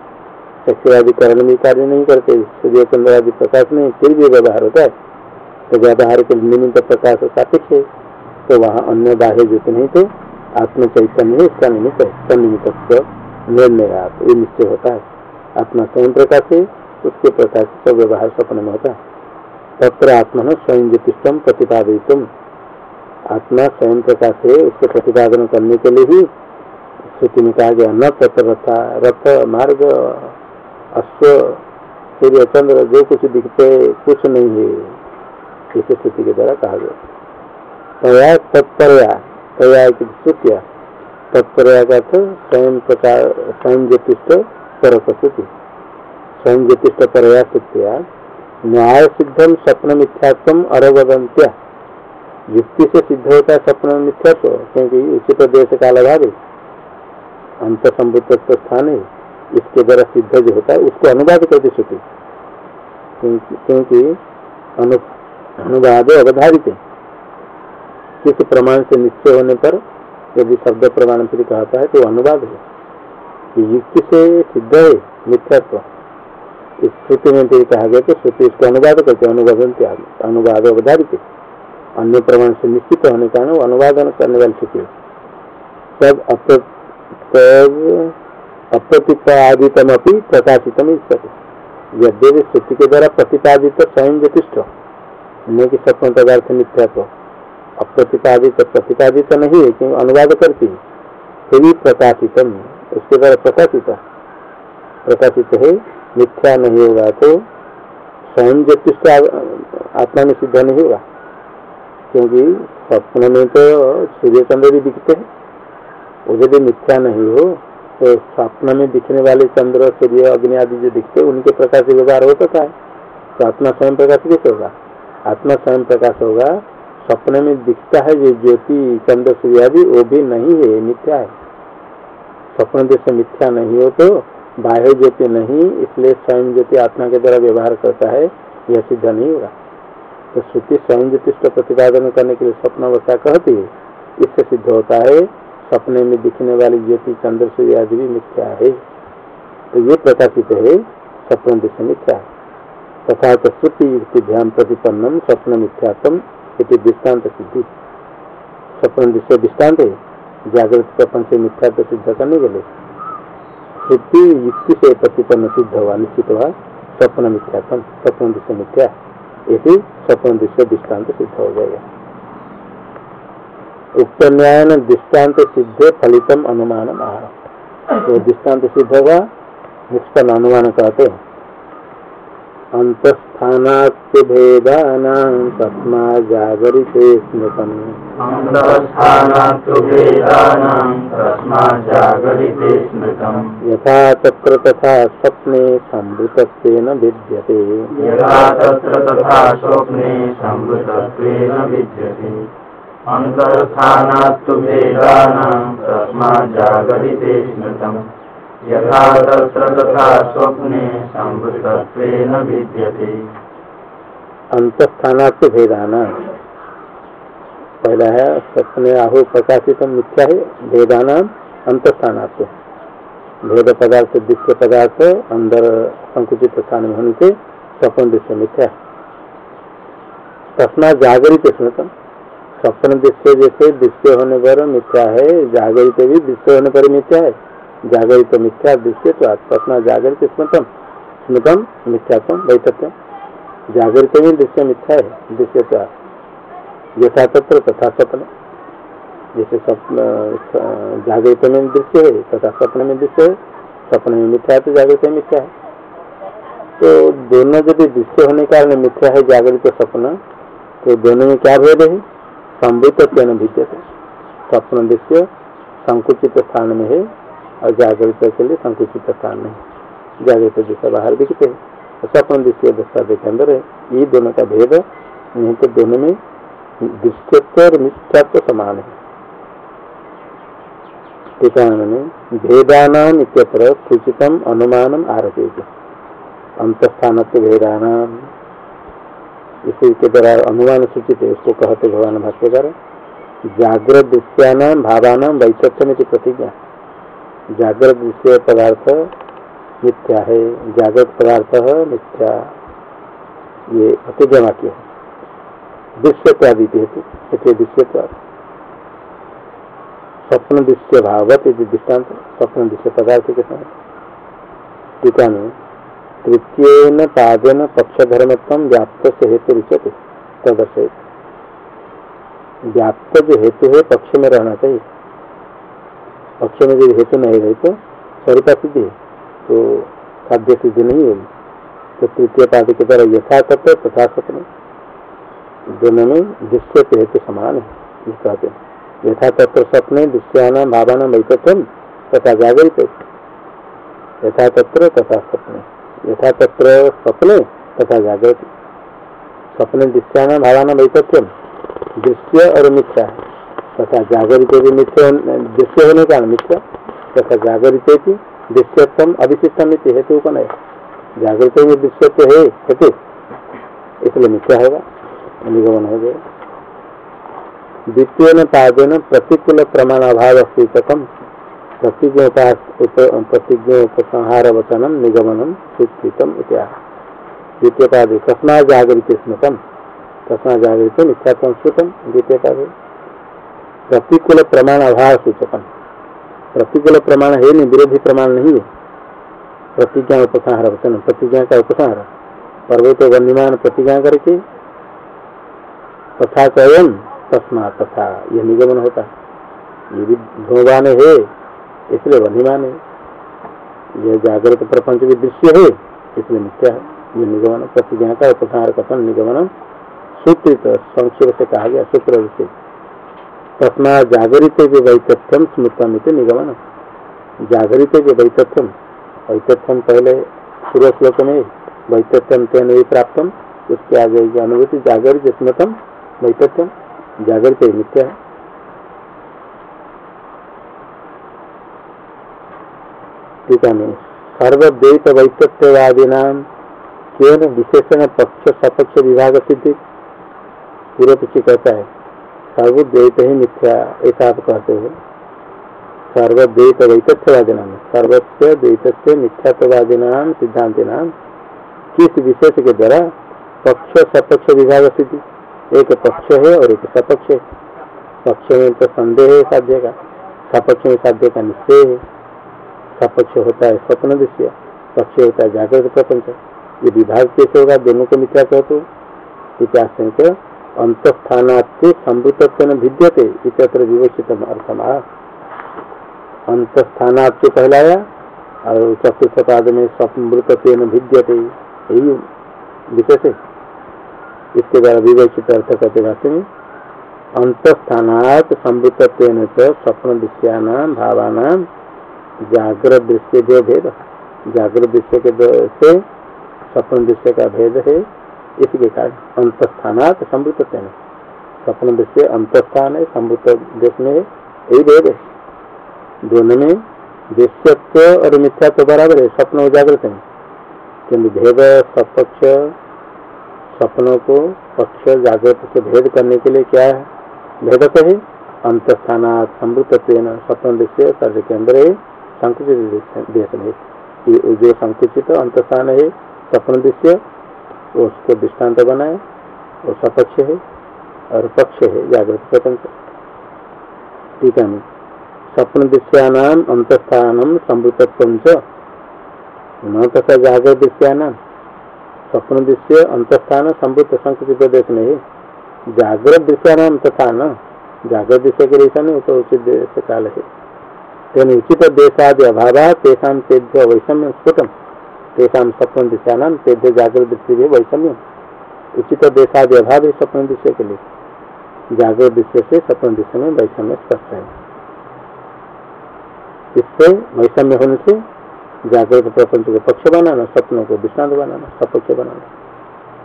करण भी कार्य नहीं करते सूर्य चंद्र आदि प्रकाश नहीं फिर भी व्यवहार होता है। तो व्यवहार के निमित्त प्रकाश सापेक्ष है तो वहाँ अन्य बाह्य ज्योति नहीं थे आत्म चैतन्य इसका निमित्त सन्निमित्त निर्णय ये निश्चय होता है। आत्मा स्वयं प्रकाश है उसके प्रकाश का व्यवहार सपन में होता तत्र आत्मा स्वयं ज्योतिषम प्रतिपादित आत्मा स्वयं प्रकाश है, उसके प्रतिपादन करने के लिए ही स्थिति में कहा गया, न तत्र रथा, रथ मार्ग, अश्व, सूर्य, चंद्र, जो कुछ दिखते, कुछ नहीं है। इस स्थिति के द्वारा कहा गया। तया, तत्परया, तया श्रुतिया। तत्परया का अर्थ स्वयं प्रकार स्वयं ज्योतिष पर स्वयं ज्योतिष परया न्याय सिद्धम स्वप्न मिथ्यात्म अरवदंत्या युक्ति से सिद्ध होता है स्वप्न मिथ्यात्व क्योंकि उसी प्रदेश काल भाव है अंत संभुत स्थान है, इसके द्वारा सिद्ध जो होता है, उसको अनुवाद करती श्रुति। क्योंकि अनुवाद अवधारित है। किस प्रमाण से निश्चय होने पर, यदि शब्द प्रमाण फिर कहता है तो अनुवाद है। युक्ति से सिद्ध है मिथ्यात्व। श्रुति में फिर कहा गया तो श्रुति इसको अनुवाद करते अनुवादन त्याग, अनुवाद अवधारित अन्य प्रमाण से निश्चित होने का अनुवादन करने वाली श्रुति तब तब अप्रतिपादितम अपनी प्रकाशितम यद्यपि श्रुति के द्वारा प्रतिपादित स्वयं ज्योतिष्ठ न कि सपन पदार्थ मिथ्या मिथ्यात्व अप्रतिपादित, प्रतिपादित नहीं है, क्योंकि अनुवाद करती फिर भी प्रकाशितम, उसके द्वारा प्रकाशित। प्रकाशित है मिथ्या नहीं होगा तो स्वयं ज्योतिष आत्मा में सिद्ध नहीं होगा। क्योंकि स्वप्न में तो सूर्य चंद्र भी दिखते हैं। वो यदि मिथ्या नहीं हो तो स्वप्न में दिखने वाले चंद्र, सूर्य, अग्नि आदि जो दिखते हैं, उनके प्रकाश से व्यवहार हो सकता है। तो आत्मा स्वयं प्रकाश कैसे होगा। आत्मा स्वयं प्रकाश होगा, स्वप्न में दिखता है जो ज्योति, चंद्र, सूर्य आदि, वो भी नहीं है, मिथ्या है। स्वप्न जैसे मिथ्या नहीं हो तो बाह्य ज्योति नहीं, इसलिए स्वयं ज्योति आत्मा के द्वारा व्यवहार करता है, यह सिद्ध नहीं होगा। तो श्रुति स्वयं ज्योतिष का प्रतिपादन करने के लिए स्वप्न अवस्था कहती है, इससे सिद्ध होता है, सपने में दिखने वाली ज्योति चंद्र सूर्य आदि भी मिथ्या है। तो ये प्रकाशित है स्वप्न दृश्य मिथ्या। तथा तो श्रुति युक्ति ध्यान प्रतिपन्नम, स्वप्न मिथ्यात्म, इति दृष्टांत सिद्धि। स्वप्न दृश्य दृष्टांत है, जागृत से मिथ्या सिद्ध करने के लिए। श्रुति युक्ति से प्रतिपन्न सिद्ध हुआ, निश्चित हुआ, स्वप्न मिथ्यात्म स्वप्न दृश्य मिथ्या। यदि स्वप्न दृश्य दृष्टांत सिद्ध हो जाएगा। उक्त न्याय दृष्टांत सिद्ध फलितम अनुमान तो दृष्टांत सिद्ध हुआ निष्पन्न अनुमान कहते हैं। अंतस्थानात्य भेदानां तस्मा जागरिते स्मृतम्। यथा तत्र तथा स्वप्ने संवृतत्वेन विद्यते। यथा तत्र तथा स्वप्ने संवृतत्वेन विद्यते। अन्तर्स्थानात्तु भेदानां तस्मात् जागरिते स्मृतम्। यथा तत्र तथा स्वप्ने संवृतत्वेन विद्यते। अंतस्थानात्तु भेदाना। पहला है सपने आहु प्रकाशित मिथ्या है, भेदाना अंतस्थानात्व भेद पदार्थ, दृश्य पदार्थ, अंदर संकुचित स्थान में होने से स्वप्न दृश्य मिथ्या तस्मा जागरित स्मृतम स्वप्न दृश्य जैसे दृश्य होने पर मिथ्या है, जागरित भी दृश्य होने पर मिथ्या है। जागरित मिथ्या दृश्य तो स्वप्न जागरित स्मृतम। स्मृतम मिथ्यात्म वैतथ्य जागृत में दृश्य मिथ्या है दृश्य तो यथा तत्र, तथा स्वप्न। जैसे स्वप्न जागृत में दृश्य है, तथा स्वप्न में दृश्य है। स्वप्न में मिथ्या है तो जागृत में मिथ्या है। तो दोनों यदि दृश्य होने के कारण मिथ्या है जागृत स्वप्न। तो दोनों में क्या भेद है? संभुत स्वप्न दृश्य संकुचित स्थान में है और जागृत के लिए संकुचित स्थान में जागृत दृश्य बाहर दिखते हैं। स्वप्न दृश्य दशा के अंदर है। ये दोनों का भेद नहीं तो दोनों में दृश्यत्व और मिथ्यात्व समान है। टीका में भेदान इत्यत्र अंतस्थान भेदान इसी के द्वारा अनुमान सूचित है। उसको कहते भगवान भाष्यकर। जागृत दृश्यान भावान वैतथ्य प्रतिज्ञा। जागृत विषय पदार्थ मिथ्या है, जागृत पदार्थ मिथ्या। ये प्रतिज्ञा वाक्य है। दृश्यत्वादी हेतु इसलिए स्वप्न दृश्य भावत यदि दृष्टांत, स्वप्न दृश्य पदार्थ के समय टीका में तृतीय पादन पक्षधर्मत्व व्याप्त से हेतु रुचते तदर्शित व्याप्त जो हेतु है पक्ष में रहना चाहिए। पक्ष में यदि हेतु नहीं रहे तो स्वरूपा सिद्धि तो खाद्य सिद्धि नहीं होगी तो तृतीय पाद के द्वारा यथा तत्व तथा स्वप्न दोनों में दृश्य के हेतु समान है। कहते हैं यथा तत्व स्वप्ने दृश्याना, भावना वैकथ्यम तथा जागरित। यथा तत्र तथा स्वप्ने यथा तत्र स्वप्ने तथा जागृत स्वप्न दृश्याना, भावना वैकथ्यम दृश्य और मिथ्या तथा जागरित भी मिथ्य दृश्य होने का मिथ्या तथा जागरित की दृश्यत्म अविशिष्टम हेतु कौन है जागृत में दृश्यत्व है, हेतु। इसलिए मिथ्या होगा निगमन हो गया। द्वितीय पादेन प्रतिकूल प्रमाण अभाव सूचकम, प्रतिज्ञ प्रतिज्ञ उपसंहार वचनम निगमनम सूचितम इत्याह द्वितीय पादे कस्मा जागृति स्मृतम कस्मा जागृत मिथ्यात्म श्रुतम द्वितीय पादे प्रतिकूल प्रमाण अभाव सूचकम। प्रतिकूल प्रमाण है नहीं, विरोधी प्रमाण नहीं है। प्रतिज्ञा उपसंहार वचन, प्रतिज्ञा का उपसंहार। पर्वत वन्यमान प्रतिज्ञा करके, तथा चयन तस्मा तथा, यह निगमन होता ये भी भगवान है, इसलिए वनिमान है। यह जागृत प्रपंच भी दृश्य है, इसलिए मिथ्या है। ये निगमन, प्रतिज्ञा का उपसार कथन निगमन सूत्रित, संक्षेप से कहा गया, सूत्र से तस्मा जागरित जो वैतथ्यम स्मृतम निगमन जागरित वैतथ्यम वैतथ्यम पहले पूर्व श्लोक में वैतथ्यम तेन प्राप्तम, उसके आगे अनुभूति जागरित स्मृतम वैतथ्यम जागृत मिथ्या है। टीका में सर्वद्वैत वैतत्ववादी नाम केवल विशेषण पक्ष सपक्ष विभाग सिद्धि पूर्व पीछे कहता है सर्वद्वैत ही मिथ्या ऐसा आप कहते हो। सर्वद्वैत वैतथ्यवादी नाम सर्वस्व द्वैत मिथ्यात्वादी नाम सिद्धांत नाम किस विशेष के द्वारा पक्ष, सपक्ष, विभाग स्थिति। एक पक्ष है और एक सपक्ष है। पक्ष में तो संदेह है साध्य का, सपक्ष में साध्य का निश्चय है। सपक्ष होता है स्वप्न दृश्य, पक्ष होता है जागृत प्रपंच। ये विभाग कैसे होगा? दोनों को मिथ्या कहते इतिहास तो अंतस्थानात्य संभूतत्व भिद्यते इतर विवक्षित अर्थमा अंतस्थानात्य कहलाया, और चतुर्थ पाद में स्वप्नमृतत्व भिद्यते, यही विशेष। है इसके द्वारा विवेचित अर्थ करते भाषण में अंतस्थानात संभुत्व स्वप्न दृश्याना भावाना जागृत दृश्य जो भेद जागृत दृश्य के से स्वप्न दृश्य का भेद है। इसके कारण अंतस्थानात संभुत्व स्वप्न दृश्य अंतस्थान है संभुत देश में यही भेद है। दोनों में दृश्यत्व और मिथ्या तो बराबर है, स्वप्न जागृत है किन्तु भेद सपक्ष सपनों को पक्ष जागृत से भेद करने के लिए क्या है? भेदक है। अंतस्थान समृत स्वप्न दृश्य शरीर के अंदर है, संकुचित में जो संकुचित अंतस्थान है, स्वप्न दृश्य उसको दृष्टांत बनाए, वो सपक्ष है और पक्ष है, जागृत प्रपंच ठीक है स्वप्न दृश्यानाम अंतस्थान संवृतत्व न तथा जागर दृश्यानाम। स्वप्न दृश्य, अंतस्थान संवृत संकृति प्रदेश नहीं। जागृत दृश्यानाम तथा न। जागृत दृश्य के लिए नहीं तो उचित काल है। तेन उचित देशादि अभाव तेषा तेभ्य वैषम्य स्फुटम। तेषा स्वप्न दृश्यानाम तेभ्य जागृत दृष्टि भी वैषम्य। उचित देशादि अभाव है स्वप्न दृश्य के लिए। जागृत दृश्य से स्वप्न दृश्य में वैषम्य स्पष्ट है। इससे वैषम्य होने से जागृत प्रपंच को पक्ष बनाना स्वप्नों को दृष्टांत बनाना, सपक्ष बनाना।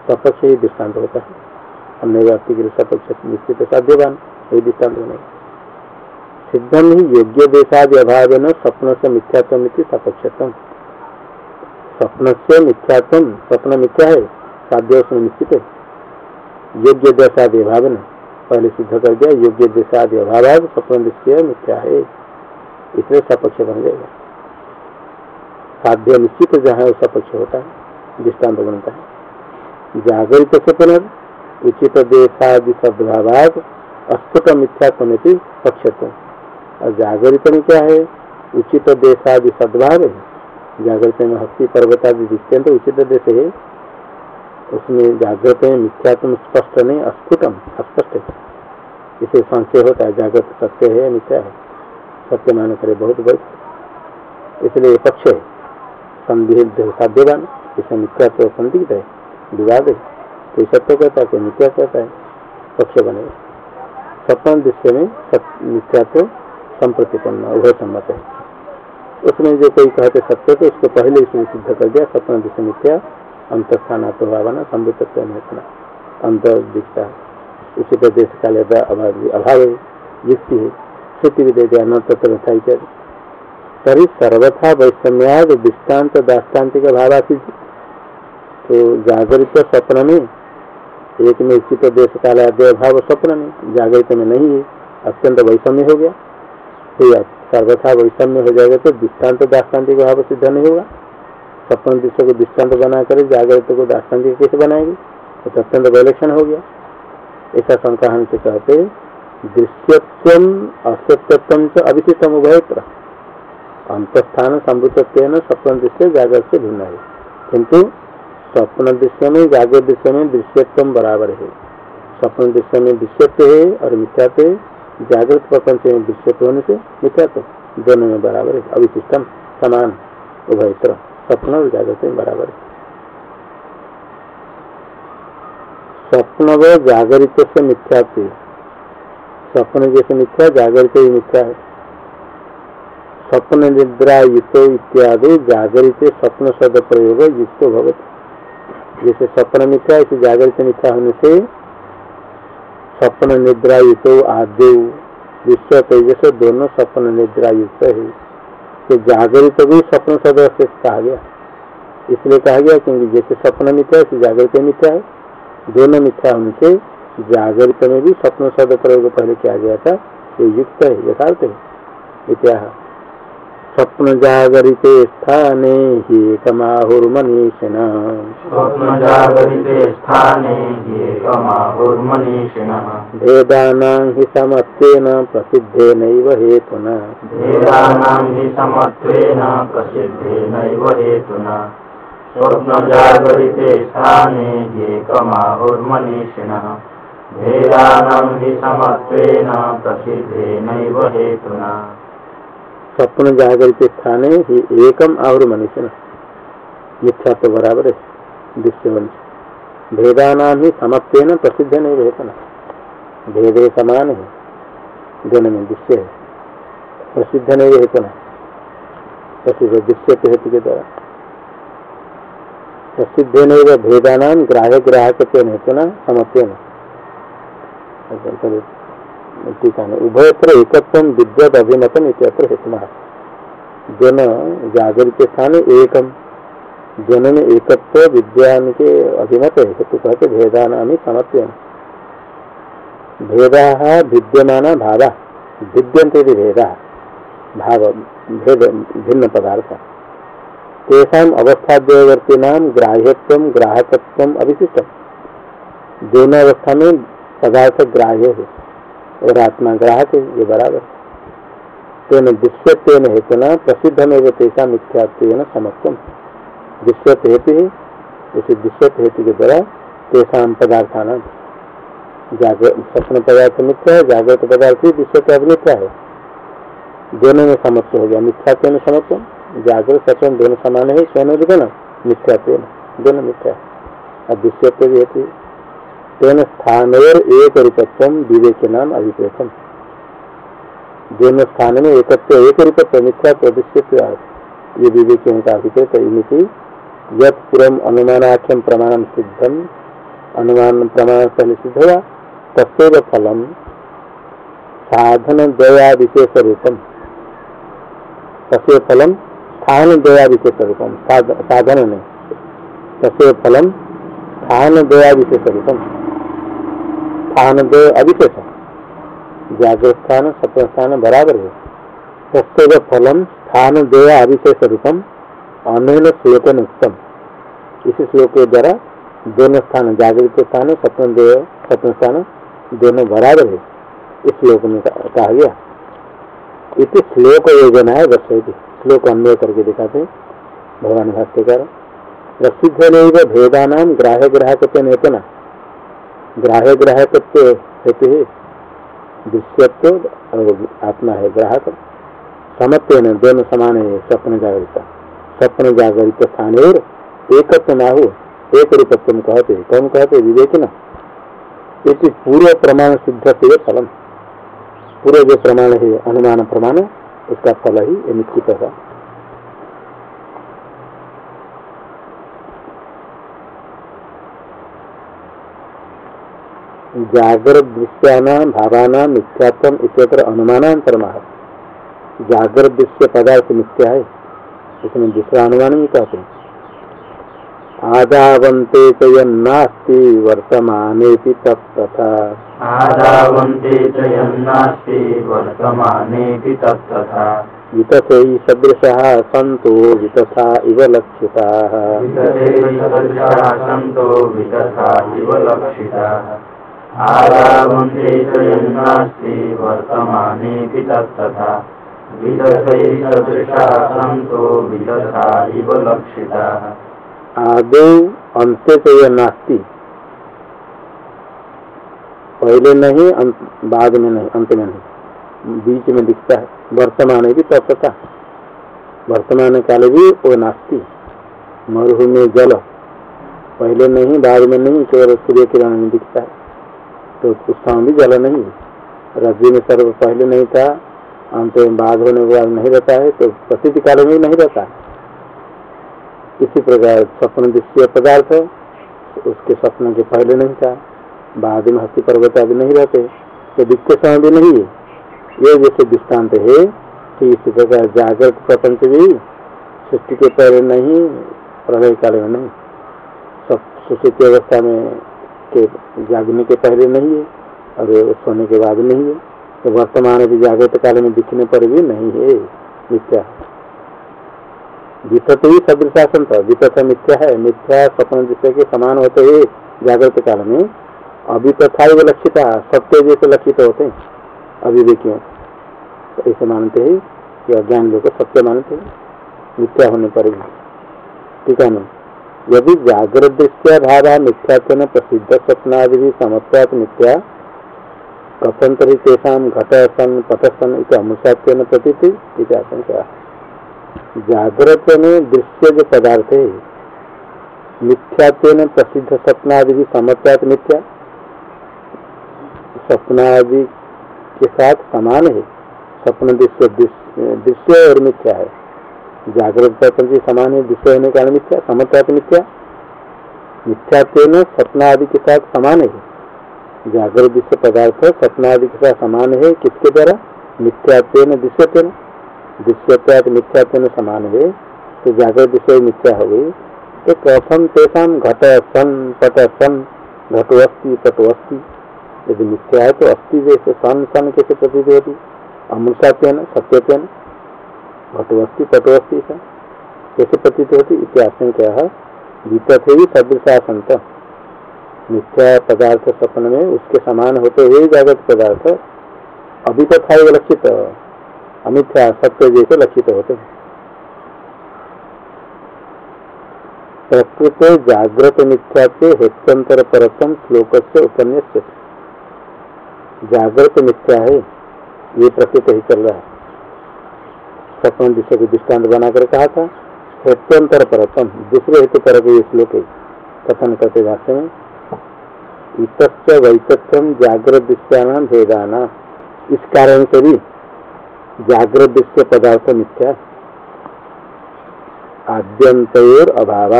सपक्ष ही दृष्टांत होता है। अन्य व्यक्ति के लिए सपक्ष निश्चित साध्यवान वही दृष्टांत बनेगा सिद्धम ही योग्य देशादि अभाव न स्वप्न से मिथ्यात्म सपक्षतम स्वप्न से मिथ्यात्म, स्वप्न मिथ्या है, साध्य उसमें निश्चित है। योग्य अभाव ने पहले सिद्ध कर दिया, योग्य देशादि अभाव स्वप्न दृष्टि मिथ्या है। इसलिए सपक्ष बन जाएगा साध्य निश्चित जहाँ है सपक्ष होता है दृष्टांत बनता है। जागरित से उचित देशादि सद्भावाद अस्फुट मिथ्यात्म पक्षत्व। और जागरित में क्या है? उचित देशादि सद्भाव है। जागृत में हस्ती पर्वतादि दिखते हैं तो उचित देश है उसमें जागृत में मिथ्यात्म स्पष्ट नहीं, अस्फुटम, अस्पष्ट है। इसे संशय होता है, जागृत सत्य है मिथ्या है? सत्य मान करे बहुत बहुत इसलिए पक्ष है। संदिग्ध साध्यवान। इसे मिथ्या तो संदिग्ध है, विवाद है। कोई सत्य कहता है कोई मिथ्या कहता है, पक्ष बनेगा सपन दृश्य में मिथ्या तो संप्रतिपन्न उभय सम्मत है। उसमें जो कोई कहते सत्य तो उसको पहले इसमें सिद्ध कर दिया, सपन दृश्य मिथ्या अंतस्थान भावना संवृत्व नहीं अंत दिखता है उसी प्रदेश काल अभाव है युक्ति है। श्रुति भी दे दिया न तत्र था इत्यादि तरी सर्वथा वैषम्याद दृष्टांत दाष्टान्तिक भावासी। तो जागृत स्वप्न में, एक में स्थित देश काल भाव स्वप्न में, जागृत में नहीं है, अत्यंत वैषम्य हो गया। तो सर्वथा वैषम्य हो जाएगा तो दृष्टांत दाष्टान्तिक भाव सिद्ध नहीं होगा। स्वप्न दृश्य को दृष्टांत बनाकर जागृत को दाष्टान्तिक कैसे बनाएँगे? तो अत्यंत वैलक्षण हो गया। ऐसा शंका हमसे कहते दृश्यत्व असत्यत्व से अभिषितम उभयत्र। अंतस्थान संभूतत्व स्वप्न दृश्य जागृत से भिन्न है। किंतु स्वप्न दृश्य में, जागृत दृश्य में दृश्यत्व बराबर है। स्वप्न दृश्य में दृश्यत्व है और मिथ्यात्व जागृत प्रपंच में दृश्यत्व होने से मिथ्यात्व दोनों में बराबर है। अविशिष्टम समान उभयत्र स्वप्न और जागृत में बराबर है। स्वप्न व जागरित से मिथ्यात्व स्वप्न जैसे मिथ्या, जागृत ही मिथ्या है। स्वप्न निद्रा युक्त इत्यादि, जागृत स्वप्न शब्द प्रयोग युक्त भगवत जैसे स्वप्न मिथ्या, ऐसे जागृत मिथ्या होने से स्वप्न निद्रा युक्त आदि विश्व तेजस दोनों स्वप्न निद्रा युक्त है। तो जागृत भी स्वप्न सदस्य कहा गया। इसलिए कहा गया क्योंकि जैसे स्वप्न मिथ्या है जागृत मिथ्या है। दोनों मिथ्या होने से जागृत में भी स्वप्न सद प्रयोग पहले किया गया था। ये युक्त है, यथार्थ है। इतिहास स्वप्न जागरिते स्थाने ह्येकमाहुर्मनीषिणः स्वप्न जागरिते स्थाने ह्येकमाहुर्मनीषिणः भेदानां हि समत्वेन प्रसिद्धेनैव हेतुना। भेदानां हि समत्वेन प्रसिद्धेनैव हेतुना। स्वप्न जागरिते स्थाने ह्येकमाहुर्मनीषिणः भेदानां हि समत्वेन प्रसिद्धेनैव हेतुना। स्वप्न जागृत स्थाने ही एकम आहुर मनुष्य मिथ्या तो बराबर है दृश्य मनुष्य। भेदाना ही समत्व न, प्रसिद्ध नहीं रहता ना। भेद समान है, दोनों में दृश्य है। प्रसिद्ध नहीं रहता ना। प्रसिद्ध दृश्य के हेतु के द्वारा। प्रसिद्ध नहीं भेदाना ग्राह्य ग्राहक हेतु न, समत्व टीका में उभयत्र एकत्व विद्वत अभिमतम इत्यत्र हेतु दोनों जागृत स्थान एकम। दोनों में एकत्व विद्वान के अभिमत है। हेतु कहते भेदा नामी समत्व भेदा विद्यमान भावा। विद्यंते भेदा। भाव, भेद, भिन्न पदार्थ। तेषा अवस्थाद्यवर्तीना ग्राह्यत्व, ग्राहकत्व अभिशिष्ट दोनों अवस्था में पदार्थ ग्राह्य है। और आत्मा ग्राहक है, ये बराबर तेन दृश्यत्व हेतुना प्रसिद्धमेव तेषा मिथ्यात्व समत्व दृश्यत हेतु है जैसे दृश्यत हेतु के द्वारा तेषा पदार्थान स्वप्न पदार्थ मिथ्या है, जागृत पदार्थ ही दृश्यत अभिमिथ्या है। दोनों में समत्व हो गया, मिथ्यात्व में समत्व जागृत सपन दोनों समान है, स्वयं मिथ्यात्व दोनों मिथ्या अदृश्यत्व भी होती तेन स्थान एक रूपत्व विवेक नाम अभिप्रेतम दोनों स्थान में एकत्व एक रूपत्व मिथ्या प्रदृश्यत्व ये विवेकियों का अभिप्रेत इनकी यद पूर्व अनुमानाख्यम प्रमाण सिद्धम, अनुमान प्रमाण पहले सिद्ध हुआ तस्व फलम साधन दया विशेष रूपम तस्व फलम स्थान दया विशेष रूपम साधन नहीं। तस्व फलम स्थान दया विशेष रूपम स्थान दय अविशेष जागृत स्थान सत्य स्थान बराबर है। तस्व फलम स्थान दया अविशेष रूपम अनिल श्लोकन उत्तम इस श्लोक के द्वारा दोनों स्थान जागृत स्थान सप्तम देव सप्तम स्थान दोनों बराबर है। इस श्लोक में कहा गया। इस श्लोक योजना है दर्शयती। श्लोक अन्वय करके दिखाते भगवान भाष्यकार प्रसिद्ध नहीं भेदान ग्राह्य ग्राहक नेतना ग्राह्य ग्राहक हेतु है दृश्यत्व और आत्मा है ग्राहक समत्व न दोनों समान है स्वप्न जागरिता। स्वप्न जागरित स्थान और एकत्व ना हो एक रूपत्व कहते। कौन कहते? विवेक न पूर्व प्रमाण सिद्ध से फलम। पूर्व जो प्रमाण है, अनुमान प्रमाण। उसका फल ही निश्चित है। जागृत दृश्याना भावाना मिथ्यात्म इतर अनुमानांतरमा जागृत दृश्य पदार्थ मिथ्या है। इसमें दूसरा अनुमान भी कहते हैं। वर्तमाने तथा। आदावन्ते चयन्नास्ति वर्तमाने तथा। वितथे सदृशः सन्तो वितथा इव लक्षिताः। लक्षिताः वर्तमानेऽपि तत्तथा। विदथैसदृशा सन्तो विदथा इव लक्षिताः आदौ अंत्य से यह नास्ती पहले नहीं अंत, बाद में नहीं अंत में नहीं। बीच में दिखता है। वर्तमान भी तत्ता वर्तमान काल भी वो नास्ती। मरुभूमि जल। पहले नहीं बाद में नहीं केवल सूर्य किरण में दिखता है। तो उस समय भी जल नहीं रज्जु में सर्व पहले नहीं था अंत में बाद होने के बाद नहीं रहता है तो प्रसिद्ध काल में नहीं रहता इसी प्रकार स्वप्न दृश्य पदार्थ है उसके स्वप्न के पहले नहीं था, बाद में हस्ती पर्वत आदि नहीं रहते तो दिखते समय भी नहीं है। ये जैसे दृष्टांत है कि इसी प्रकार जागृत प्रपंच भी सृष्टि के पहले नहीं, प्रलय काल में नहीं। सब सुश्रुति अवस्था में के जागने के पहले नहीं है और सोने के बाद नहीं है। तो वर्तमान भी जागृत काल में दिखने पर भी नहीं है मिथ्या। विपत ही सदृशासन था विपत मिथ्या है। मिथ्या स्वप्न जिससे के समान होते है जागृत काल में। अभी तथा वो लक्षिता, सत्य जैसे लक्षित होते हैं अभिवेकियों तो ऐसे मानते हैं कि अज्ञान लोग सत्य मानते हैं। मिथ्या होने पर भी। ठीक है ना? यदि जागृत दृष्टिया भाव मिथ्यात्व प्रसिद्ध स्वप्नादि भी समत्वात मिथ्या कथन तरी तेषा घट सन पट सन अमुषात्व प्रतीति आशंका। जागृत में दृश्य जो पदार्थ है मिथ्यात्व प्रसिद्ध स्वप्नादि भी समत्वात मिथ्या। स्वप्नादि के साथ समान है। स्वप्न दृश्य दृश्य और मिथ्या है। जागृत प्रपंच समान है विषय होने कारण मिथ्या समत्वात मिथ्या। मिथ्यात्व स्वप्नादि के साथ समान है। जागृत विषय पदार्थ स्वप्नादि के साथ समान है, किसके द्वारा? मिथ्यात्व दृश्यत्व दृश्यत्वात मिथ्यात्व समान है तो जागृत विषय मिथ्या हो गई। तो प्रथम तेषा घट सन पट सन घटो अस्थि पटो अस्थि यदि मिथ्या है तो अस्थि जैसे सन सन कैसे प्रतीत होती? अमृषात्व सत्यत्व घटवस्ती पटवस्ती से कैसे प्रतीत होती? इतिहास क्या है? विपथ ही सदृशा संत मिथ्या पदार्थ स्वप्न में उसके समान होते हुए जागृत पदार्थ अभी अभिपथा लक्षित अमिथ्या सत्य जैसे लक्षित होते हैं। प्रकृत जागृत मिथ्या के हेतंतर परतम श्लोक से उपन्यास जागृत मिथ्या है, ये प्रकृत ही चल रहा है। सपन दिशा को दृष्टांत बनाकर कहा था हेतंतर परतम, दूसरे हेतु पर ये श्लोक है कथन करते भाष्य में इत वैतथ्यम जागृत दृश्यान भेदाना। इस कारण से भी जागृत दृश्य पदार्थ मिथ्या आद्यंतर अभाव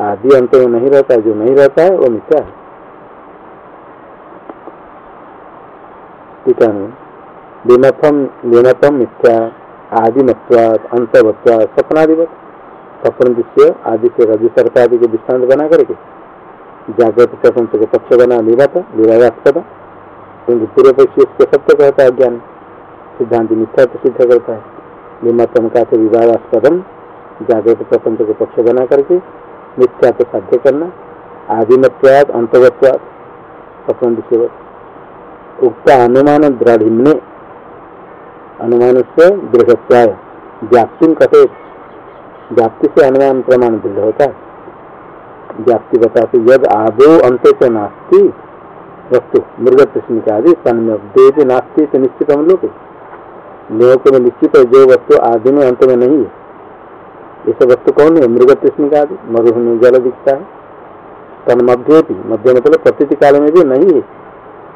आदि अंत में नहीं रहता है, जो नहीं रहता है, वो मिथ्या है। टीका में विमथम विमतम मिथ्या आदिमत्वाद अंतवत्वाद सपनादिवत सपन दृश्य आदि से रजु सर्प आदि के दृष्टांत बना करके। जागृत प्रपंच के पक्ष बना विवाद विवादास्पद क्योंकि पूर्व पक्षी इसको सत्य कहता है ज्ञान। सिद्धांत मिथ्या तो सिद्ध करता है। विमतम का तो विवादास्पदम जागृत प्रपंच को पक्ष बना करके। मिथ्या तो साध्य करना। आदिमत्वाद अंतवत्वाद स्वप्न विषय उक्त अनुमान दृढ़ अनुमान से दृढ़त्याय व्याप्ति कथे व्याप्ति से अनुमान प्रमाण दृढ़ होता है। व्याप्ति बताते, यद आदो अंत से नास्ती, वस्तु मृग आदि तन्मय नास्ती तो निश्चित हम लोग लोक में निश्चित है, जो वस्तु आदि में अंत में नहीं है। ऐसे वस्तु कौन है? मृग कृष्ण का आदि। मरुभूमि जल दिखता है। तन मध्य मध्य मतलब प्रतीति काल में भी नहीं है,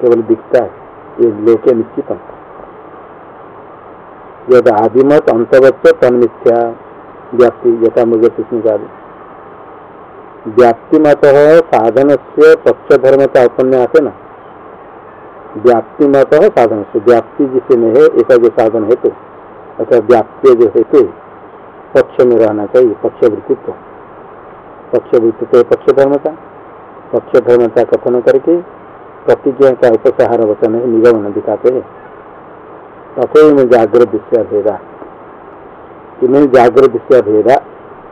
केवल दिखता है। ये लोके निश्चित यद आदिमत अंतवच्च तन मिथ्या व्याप्ति, यथा मृग कृष्ण का व्याप्ति मत साधन से पक्ष धर्मता उपन्यास है ना? व्याप्ति मत है साधन से व्याप्ति जिसे में है, ऐसा जो साधन हेतु, अथवा व्याप्ति जो हेतु, पक्ष में रहना चाहिए पक्ष वृत्तित्व पक्ष वृत्तित्व पक्ष धर्मता पक्ष धर्मता कथन करके प्रतिज्ञा का उपसहार वचन है, निगमन दिखाते हैं। तथे में जागृत दृश्य भेदा। इन्हें जागृत दृश्य भेदा,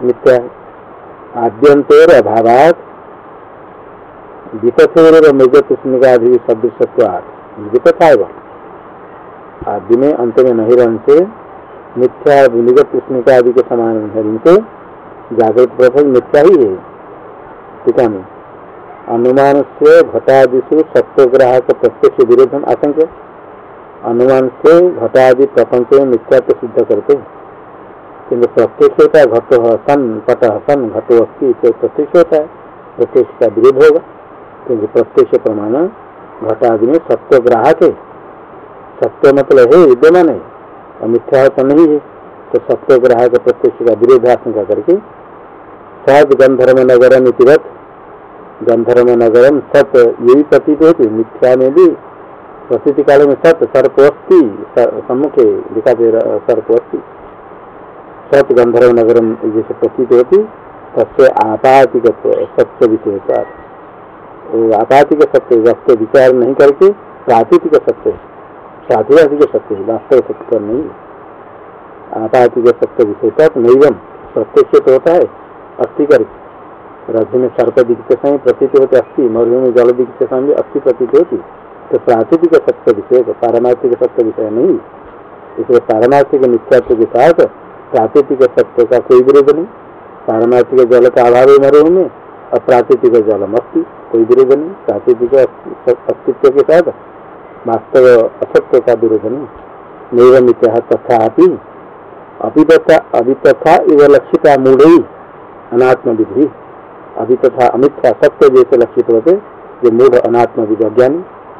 नित्या आद्यंतर अभावात विपथेर मृग कृष्णिकाधि सदृशत्वाद विपथा आदि में अंत में नहीं रहने से मिथ्या विनिगत कृष्णिका आदि के समान है। जागृत प्रफल मिथ्या ही है। टीका में अनुमान से घटादिशु सत्वग्राहक प्रत्यक्ष विरोधन आशंक अनुमान से घटादि प्रपंच में मिथ्या तो सिद्ध करते किन्तु प्रत्यक्ष होता है घट सन, पट सन, घटो अस्थि प्रत्यक्ष होता है। प्रत्यक्ष का विरोध होगा। क्योंकि प्रत्यक्ष प्रमाण घटादि में सत्य ग्राहक है। सत्य मतलब है विद्यमान है। और मिथ्या तो नहीं है। तो सत्य ग्राहक प्रत्यक्ष का विरोध आशंका करके। सद गंधर्व नगरम इतिवत गंधर्व नगरम सत यही प्रतीत होती मिथ्या में भी प्रतीति काल में सत सर्प अस्थि सम्मुखे दिखाते सर्प अस्थि सत गंधर्व नगर जैसे प्रसिद्ध होती, तस्य आपातिक सत्य विषय आपातिक सत्य वस्तु विचार नहीं करके प्रातिथिक सत्य प्रातिभाषिक सत्य वास्तव सत्य पर नहीं आपातिक सत्य विषय तक नैवम, प्रत्यक्ष तो होता है, अस्थि करके रथ में सर्प दिखते समय प्रतीत होते अस्थि मरुभ में जल दिखते समय अस्थि प्रतीत होती। तो प्राकृतिक सत्य विषय पारमार्थिक सत्य विषय नहीं इसलिए पारमार्थिक मिथ्यात्व के साथ प्राकृतिक सत्य का कोई विरोध नहीं। पारमार्थिक जल का अभाव है मरुभ में और प्राकृतिक जलम अस्थि कोई विरोध नहीं। प्राकृतिक अस्तित्व के साथ वास्तव असत्य का विरोध नहीं। नैव मित्या तथा अभी तथा अभी तथा इव लक्षिता मूढ़ ही अनात्म विधि अभी तथा अमिथ्या सत्य जैसे लक्षित होते, जो मूढ़ अनात्म विधि अज्ञानी।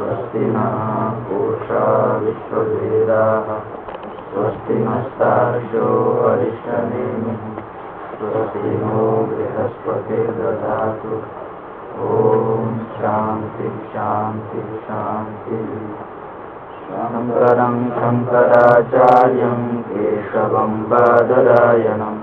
स्वस्ति नः पूषा विश्ववेदाः स्वस्ति नस्तार्क्ष्यो अरिष्टनेमिः स्वस्ति नो बृहस्पतिर्दधातु ओम शांति शांति शांति शङ्करं शङ्कराचार्यं केशवं बादरायणम्